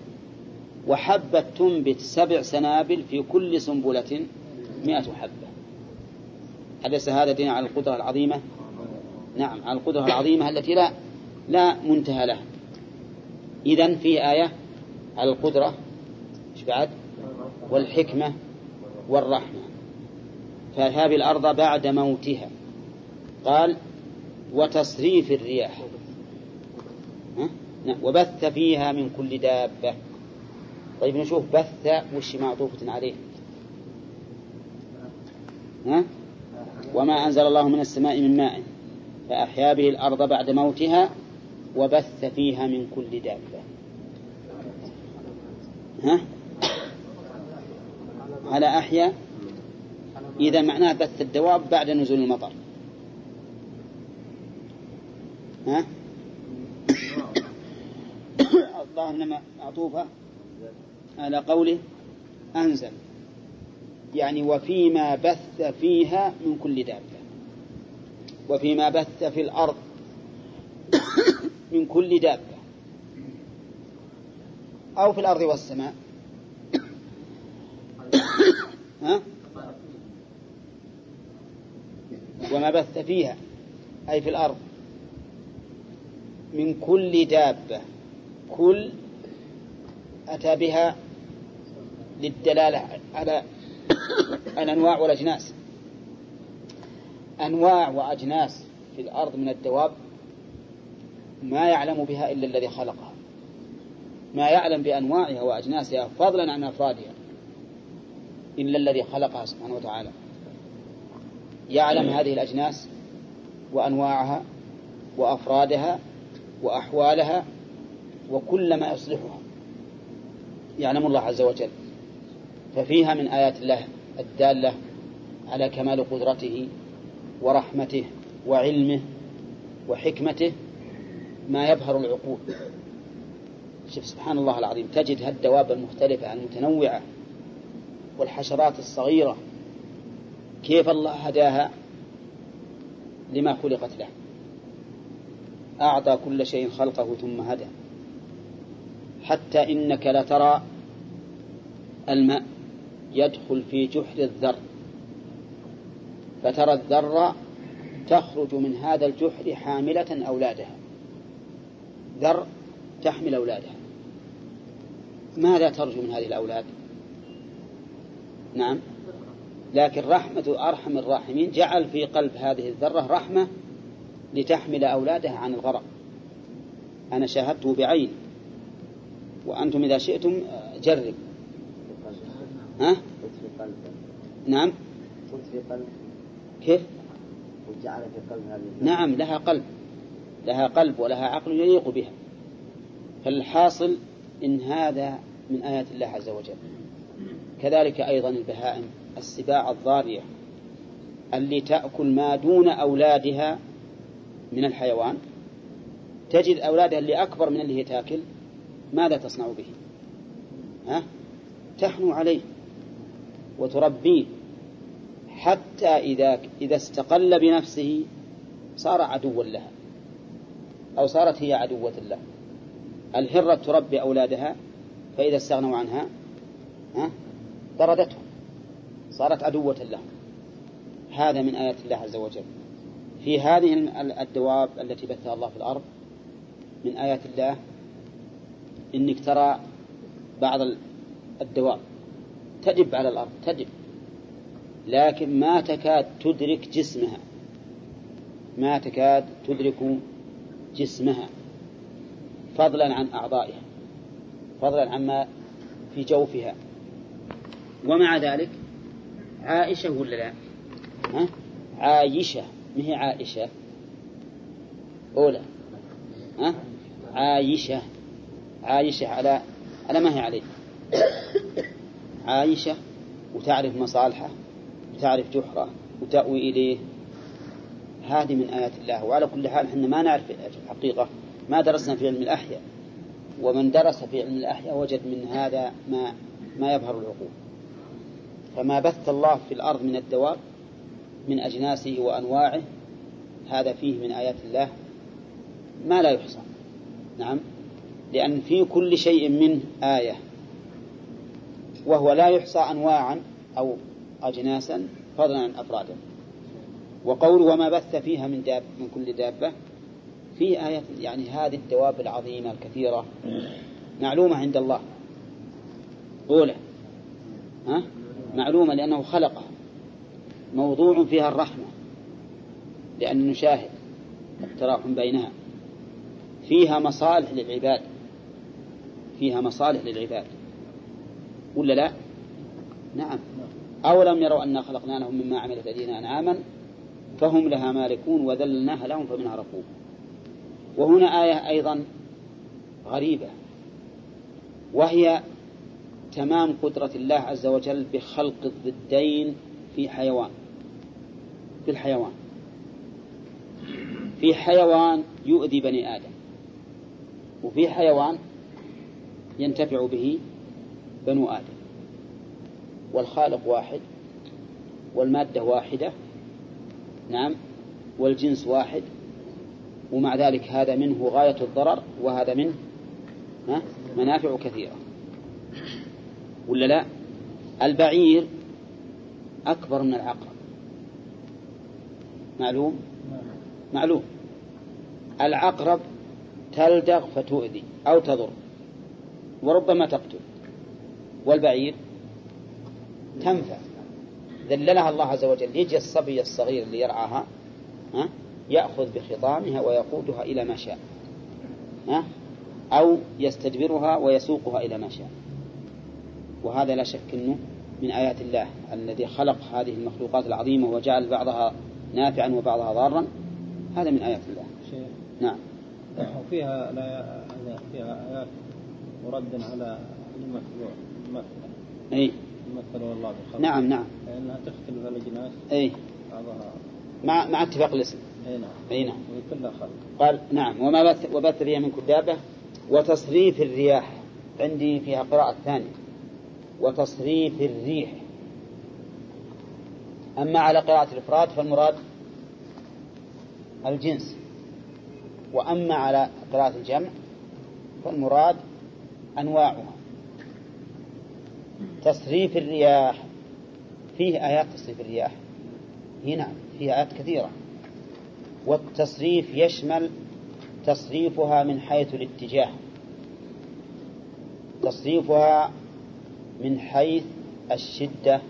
Speaker 1: وحبة تنبت سبع سنابل في كل سنبلة مئة حبة. أليس هذا دين على القدرة العظيمة. نعم على القدرة العظيمة التي لا لا منتهى لها. إذن في آية على القدرة إيش بعد؟ والحكمة والرحمة. فهذه الأرض بعد موتها. قال وتصريف الرياح؟ نعم. وبث فيها من كل دابة. طيب نشوف بث وش معطوفة عليه؟ ها؟ وما أنزل الله من السماء من ماء فأحيا به الأرض بعد موتها وبث فيها من كل دابة ها؟ على أحيا إذا معناه بث الدواب بعد نزول المطر ها؟ *coughs* الظاهر انما معطوفة على قوله أنزل يعني وفيما بث فيها من كل دابة. وفيما بث في الأرض من كل دابة. أو في الأرض والسماء. ها؟ وما بث فيها. أي في الأرض. من كل دابة. كل أتى بها للدلالة على الأنواع والأجناس أنواع وأجناس في الأرض من الدواب ما يعلم بها إلا الذي خلقها. ما يعلم بأنواعها وأجناسها فضلا عن أفرادها إلا الذي خلقها سبحانه وتعالى. يعلم هذه الأجناس وأنواعها وأفرادها وأحوالها وكل ما يصلحها. يعلم الله عز وجل. ففيها من آيات الله الدالة على كمال قدرته ورحمته وعلمه وحكمته ما يبهر العقول. شوف سبحان الله العظيم تجد هالدواب المختلفة المتنوعة والحشرات الصغيرة كيف الله هداها لما خلقت له. أعطى كل شيء خلقه ثم هدى. حتى إنك لترى الماء. يدخل في جحر الذر. فترى الذر تخرج من هذا الجحر حاملة أولادها. ذر تحمل أولادها. ماذا ترجو من هذه الأولاد؟ نعم. لكن رحمة أرحم الراحمين جعل في قلب هذه الذرة رحمة لتحمل أولادها عن الغرق. أنا شاهدته بعيني وأنتم إذا شئتم جرب. ها؟ نعم.
Speaker 6: في
Speaker 1: كيف؟
Speaker 6: وجعل في
Speaker 1: نعم لها قلب. لها قلب ولها عقل يليق بها. فالحاصل إن هذا من آيات الله عز وجل. كذلك أيضا البهائم السباع الضارية اللي تأكل ما دون أولادها من الحيوان تجد أولادها اللي أكبر من اللي هي تأكل ماذا تصنع به؟ ها؟ تحنو عليه. وتربيه. حتى إذا إذا استقل بنفسه صار عدوا لها. أو صارت هي عدوة له. الهرة تربي أولادها فإذا استغنوا عنها ها طردتهم. صارت عدوة لهم. هذا من آيات الله عز وجل. في هذه الدواب التي بثها الله في الأرض من آيات الله إنك ترى بعض الدواب. تدب على الأرض تدب. لكن ما تكاد تدرك جسمها. ما تكاد تدرك جسمها. فضلا عن أعضائها. فضلا عما في جوفها. ومع ذلك عائشة ولا لا؟ ها؟ عايشة. ما هي عائشة؟ أولى. ها؟ عايشة. عايشة على على ما هي عليه. عايشة وتعرف مصالحه وتعرف جحره وتأوي إليه. هذه من آيات الله. وعلى كل حال إحنا ما نعرف في الحقيقة ما درسنا في علم الأحياء. ومن درس في علم الأحياء وجد من هذا ما ما يظهر العقول. فما بث الله في الأرض من الدواب من أجناسه وأنواعه هذا فيه من آيات الله ما لا يحصى. نعم. لأن في كل شيء منه آية. وهو لا يحصى أنواعا أو أجناسا فضلا عن أفرادا وقول وما بث فيها من داب من كل دابة في آية يعني هذه الدواب العظيمة الكثيرة معلومة عند الله. أولى. ها؟ معلومة لأنه خلقها. موضوع فيها الرحمة. لأن نشاهد التراحم بينها. فيها مصالح للعباد. فيها مصالح للعباد. ولا لا؟ نعم. أولم يروا أنا خلقنا لهم مما عملت أيدينا أنعاما فهم لها مالكون وذللناها لهم فمنها ركوب. وهنا آية أيضا غريبة وهي تمام قدرة الله عز وجل بخلق الضدين في حيوان في الحيوان. في حيوان يؤذي بني آدم وفي حيوان ينتفع به بنو آدم. والخالق واحد والمادة واحدة نعم والجنس واحد ومع ذلك هذا منه غاية الضرر وهذا منه منافع كثيرة. ولا لا؟ البعير أكبر من العقرب. معلوم؟ معلوم. العقرب تلدغ فتؤذي أو تضر وربما تقتل. والبعير تنفع. ذللها الله عز وجل. يجي الصبي الصغير اللي يرعاها ها يأخذ بخطامها ويقودها إلى ما شاء ها أو يستدبرها ويسوقها إلى ما شاء. وهذا لا شك أنه من آيات الله الذي خلق هذه المخلوقات العظيمة وجعل بعضها نافعا وبعضها ضارا. هذا من آيات الله.
Speaker 2: شيء
Speaker 1: نعم.
Speaker 2: وفيها لا فيها آيات مرد على المثل
Speaker 1: أي
Speaker 2: المثل الله بالخلق
Speaker 1: نعم نعم.
Speaker 2: لأنها تختلف الأجناس
Speaker 1: أي
Speaker 2: بعضها
Speaker 1: مع مع اتفاق الاسم.
Speaker 2: أي نعم.
Speaker 1: أي نعم.
Speaker 2: وهي كلها خلق.
Speaker 1: قال نعم. وما بث وبث فيها من كل دابة وتصريف الرياح. عندي فيها قراءة ثانية. وتصريف الريح. أما على قراءة الإفراد فالمراد الجنس. وأما على قراءة الجمع فالمراد أنواعها. تصريف الرياح. فيه آيات تصريف الرياح. هنا فيه آيات كثيرة. والتصريف يشمل تصريفها من حيث الاتجاه. تصريفها من حيث الشدة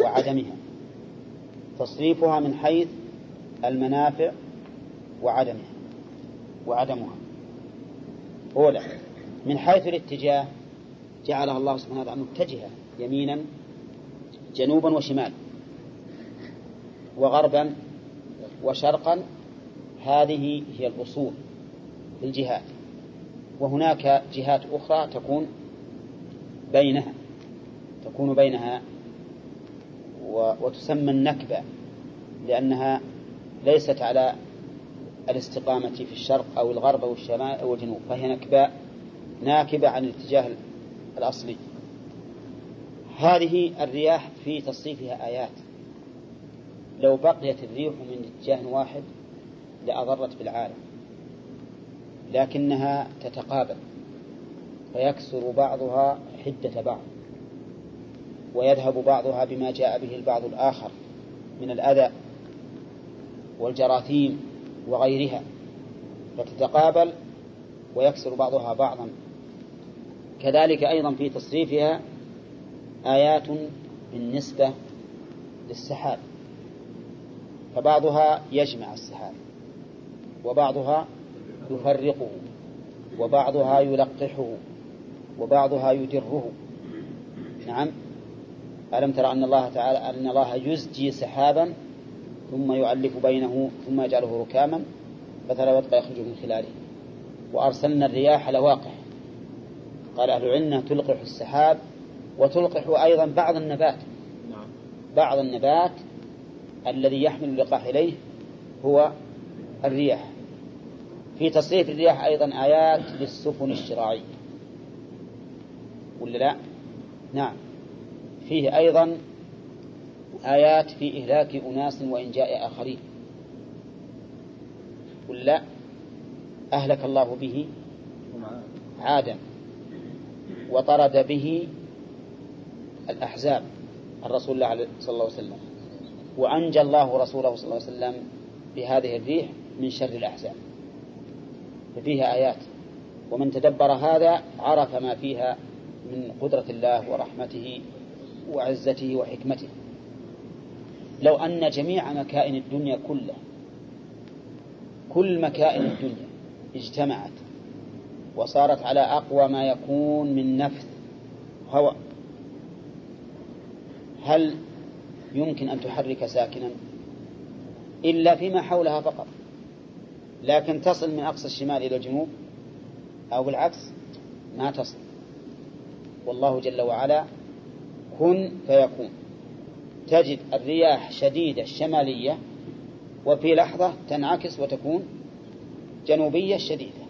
Speaker 1: وعدمها. تصريفها من حيث المنافع وعدمها. وعدمها. أولا من حيث الاتجاه جعلها الله سبحانه وتعالى متجهة يمينا جنوبا وشمالا. وغربا وشرقا هذه هي الأصول في الجهات وهناك جهات أخرى تكون بينها تكون بينها وتسمى النكبة لأنها ليست على الاستقامة في الشرق أو الغرب أو الشمال أو الجنوب فهي نكباء ناكبة عن الاتجاه الأصلي. هذه الرياح في تصريفها آيات. لو بقيت الريح من اتجاه واحد لأضرت بالعالم لكنها تتقابل فيكسر بعضها حدة بعض ويذهب بعضها بما جاء به البعض الآخر من الأذى والجراثيم وغيرها فتتقابل ويكسر بعضها بعضا. كذلك أيضا في تصريفها آيات بالنسبة للسحاب فبعضها يجمع السحاب وبعضها يفرقه وبعضها يلقحه وبعضها يدره. نعم. ألم ترى أن الله تعالى أن الله يزجي سحابا ثم يؤلف بينه ثم يجعله ركاما؟ ودق يخرج من خلاله. وأرسلنا الرياح لواقح. قال أهل العلم تلقح السحاب وتلقح أيضا بعض النبات. بعض النبات الذي يحمل اللقاح إليه هو الرياح. في تصريف الرياح أيضا آيات للسفن الشراعية ولا لا؟ نعم. فيه أيضا آيات في إهلاك أناس وإنجاء آخرين. ولا أهلك الله به عادا. وطرد به الأحزاب الرسول الله صلى الله عليه وسلم. وأنجى الله رسوله صلى الله عليه وسلم بهذه الريح من شر الأحزاب. ففيها آيات. ومن تدبر هذا عرف ما فيها من قدرة الله ورحمته وعزته وحكمته. لو أن جميع مكائن الدنيا كلها كل مكائن الدنيا اجتمعت وصارت على أقوى ما يكون من نفث. هواء هل يمكن أن تحرك ساكنا؟ إلا فيما حولها فقط. لكن تصل من أقصى الشمال إلى الجنوب أو بالعكس ما تصل. والله جل وعلا كن فيكون. تجد الرياح شديدة الشمالية وفي لحظة تنعكس وتكون جنوبية شديدة.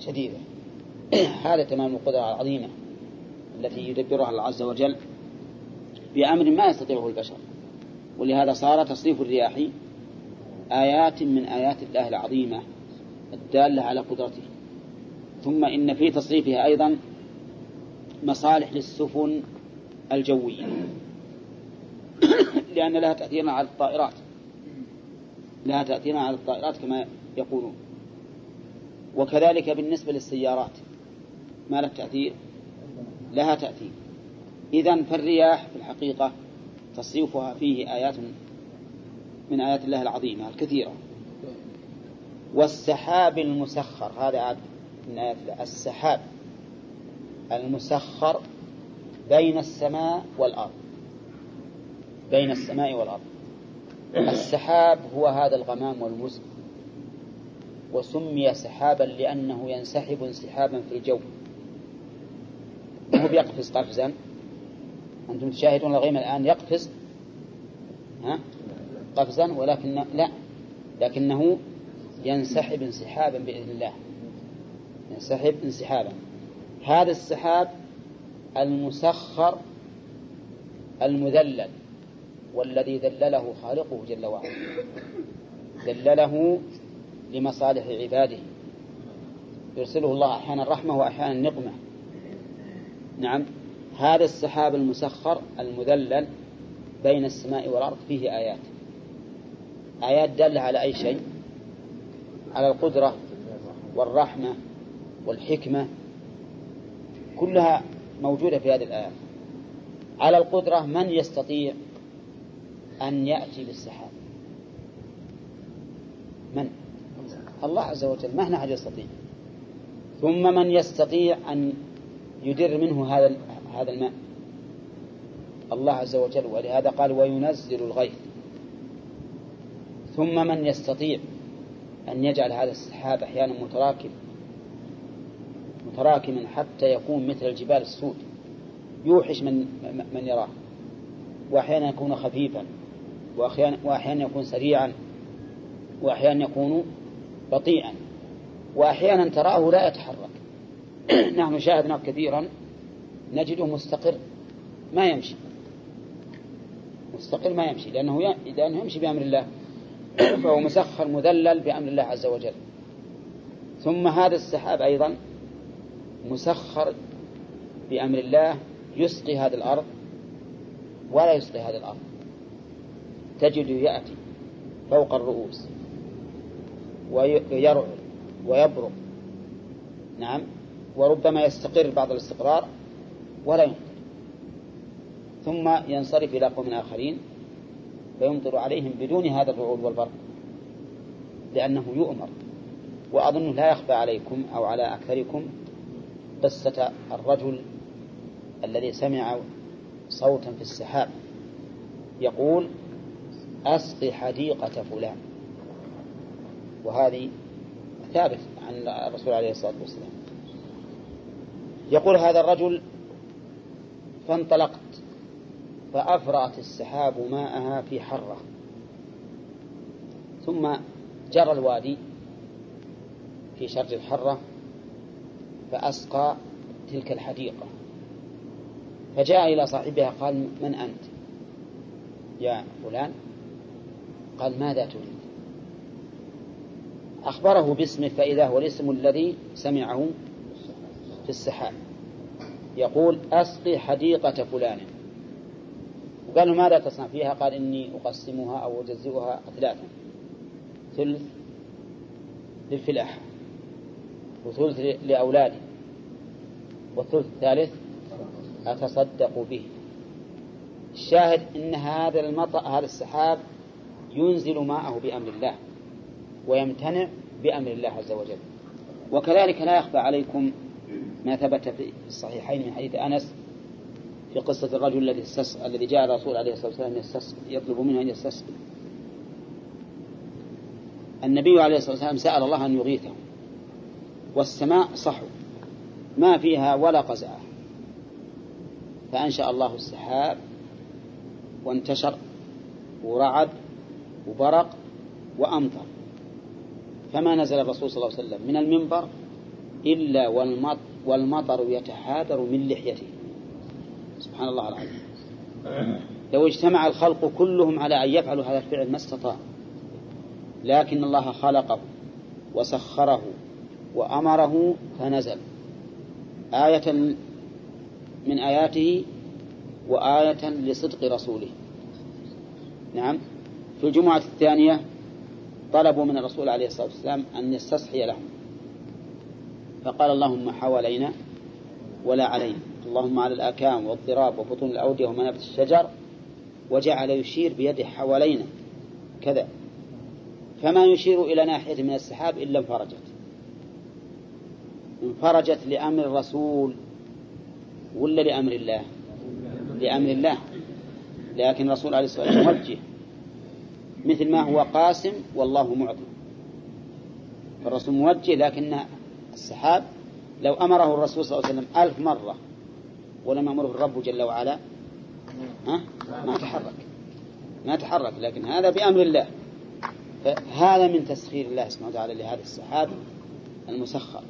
Speaker 1: شديدة. *clears throat* هذا تمام القدرة العظيمة التي يدبرها الله عز وجل بأمر ما يستطيعه البشر. ولهذا صار تصريف الرياح آيات من آيات الله العظيمة الدالة على قدرته. ثم إن في تصريفها أيضا مصالح للسفن الجوية. *clears throat* لأن لها تأثيرا على الطائرات. لها تأثيرا على الطائرات كما يقولون. وكذلك بالنسبة للسيارات. ما لها تأثير؟ لها تأثير. إذا فالرياح في الحقيقة تصريفها فيه آيات من آيات الله العظيمة الكثيرة. والسحاب المسخر هذا عاد من آيات الله. السحاب المسخر بين السماء والأرض. بين السماء والأرض. السحاب هو هذا الغمام والمزن وسمي سحابا لأنه ينسحب انسحابا في الجو. هو بيقفز قفزا أنتم تشاهدون الغيم الآن يقفز. ها؟ قفزا ولكن لا لكنه ينسحب انسحابا بإذن الله. ينسحب انسحابا. هذا السحاب المسخر المذلل والذي ذلله خالقه جل وعلا. ذلله لمصالح عباده. يرسله الله أحيانا رحمة وأحيانا نقمة. نعم هذا السحاب المسخر المذلل بين السماء والأرض فيه آيات. آيات دالة على أي شيء؟ على القدرة والرحمة والحكمة. كلها موجودة في هذه الآيات. على القدرة من يستطيع أن يأتي بالسحاب؟ من؟ الله عز وجل ما أحد يستطيع ثم من يستطيع أن يدر منه هذا هذا الماء. الله عز وجل ولهذا قال وينزل الغيث. ثم من يستطيع أن يجعل هذا السحاب أحيانا متراكم متراكما حتى يكون مثل الجبال السود. يوحش من من يراه. وأحيانا يكون خفيفا وأحيانا يكون سريعا وأحيانا يكون بطيئا وأحيانا تراه لا يتحرك. *clears throat* نحن شاهدنا كثيرا نجده مستقر ما يمشي. مستقر ما يمشي لأنه لأنه يمشي بأمر الله. *clears throat* فهو مسخر مذلل بأمر الله عز وجل. ثم هذا السحاب أيضا مسخر بأمر الله يسقي هذه الأرض ولا يسقي هذه الأرض. تجد يأتي فوق الرؤوس. ويرعد ويبرق نعم. وربما يستقر بعض الاستقرار ولا يمطر ثم ينصرف إلى قوم آخرين فيمطر عليهم بدون هذا الرعود والبرق لأنه يؤمر. وأظن لا يخفى عليكم أو على أكثركم قصة الرجل الذي سمع صوتا في السحاب يقول أسقي حديقة فلان. وهذه ثابت عن الرسول عليه الصلاة والسلام. يقول هذا الرجل فانطلقت فأفرأت السحاب ماءها في حرة. ثم جرى الوادي في شرج الحرة فأسقى تلك الحديقة. فجاء إلى صاحبها قال من أنت؟ يا فلان. قال ماذا تريد؟ أخبره باسمه فإذا هو الاسم الذي سمعه في السحاب. يقول أسقي حديقة فلان. وقال له ماذا تصنع فيها؟ قال إني أقسمها أو أجزئها ثلاثا ثلث للفلاحة وثلث لأولادي والثلث الثالث أتصدق به. الشاهد أن هذا المطر هذا السحاب ينزل ماءه بأمر الله. ويمتنع بأمر الله عز وجل. وكذلك لا يخفى عليكم ما ثبت في الصحيحين من حديث أنس في قصة الرجل الذي استسقى الذي جاء الرسول عليه الصلاة والسلام يطلب منه أن يستسقي. النبي عليه الصلاة والسلام سأل الله أن يغيثه والسماء صحو ما فيها ولا قزعة. فأنشأ الله السحاب وانتشر ورعد وبرق وأمطر. فما نزل الرسول صلى الله عليه وسلم من المنبر إلا والمطر يتحادر من لحيته. سبحان الله العظيم. لو اجتمع الخلق كلهم على أن يفعلوا هذا الفعل ما استطاع. لكن الله خلقه وسخره وأمره فنزل. آية من آياته وآية لصدق رسوله. نعم. في الجمعة الثانية طلبوا من الرسول عليه الصلاة والسلام أن يستصحي لهم. فقال اللهم حوالينا ولا علينا. اللهم على الآكام والضراب وبطون الأودية ومنابت الشجر وجعل يشير بيده حوالينا كذا. فما يشير إلى ناحية من السحاب إلا انفرجت. انفرجت لأمر الرسول ولا لأمر الله؟ لأمر الله. لكن الرسول عليه الصلاة والسلام موجه مثل ما هو قاسم والله معطي فالرسول موجه لكن السحاب لو أمره الرسول صلى الله عليه وسلم ألف مرة ولم أمره الرب جل وعلا ها؟ ما تحرك ما تحرك لكن هذا بأمر الله فهذا من تسخير الله سبحانه وتعالى لهذا السحاب المسخر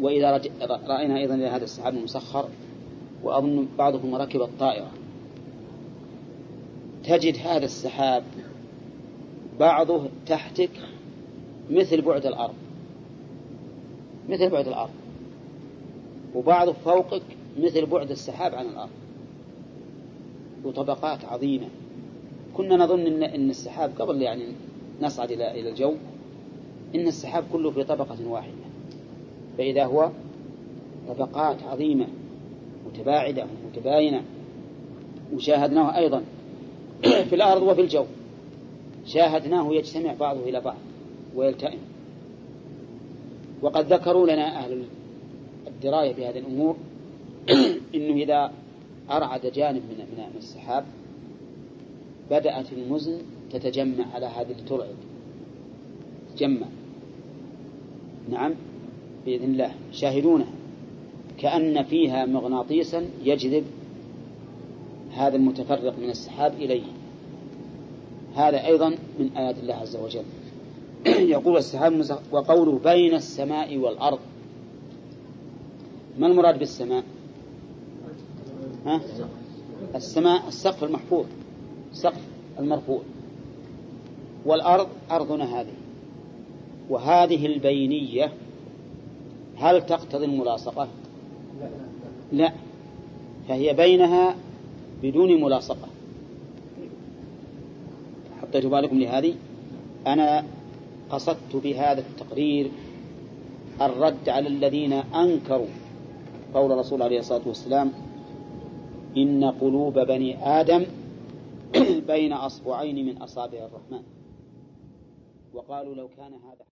Speaker 1: وإذا. رأينا أيضا لهذا السحاب المسخر وأظن بعضكم ركب الطائرة تجد هذا السحاب بعضه تحتك مثل بعد الأرض. مثل بعد الأرض. وبعضه فوقك مثل بعد السحاب عن الأرض. وطبقات عظيمة. كنا نظن إن, إن السحاب قبل يعني نصعد إلى إلى الجو إن السحاب كله في طبقة واحدة. فإذا هو طبقات عظيمة متباعدة متباينة وشاهدناه أيضا. *clears throat* في الأرض وفي الجو. شاهدناه يجتمع بعضه إلى بعض ويلتئم. وقد ذكروا لنا أهل الدراية بهذه الأمور *clears throat* إنه إذا أرعد جانب من من السحاب بدأت المزن تتجمع على هذه اللي ترعد تجمع نعم بإذن الله. شاهدونها. كأن فيها مغناطيسا يجذب هذا المتفرق من السحاب إليه. هذا أيضا من آيات الله عز وجل. *clears throat* يقول السحاب وقوله بين السماء والأرض. ما المراد بالسماء؟ ها؟ السماء السقف المحفوظ السقف المرفوع. والأرض أرضنا هذه. وهذه البينية هل تقتضي الملاصقة؟ لا. فهي بينها بدون ملاصقة. حطيت بالكم لهذه. أنا قصدت بهذا التقرير الرد على الذين أنكروا قول الرسول عليه الصلاة والسلام إن قلوب بني آدم *clears throat* بين أصبعين من أصابع الرحمن. وقالوا لو كان هذا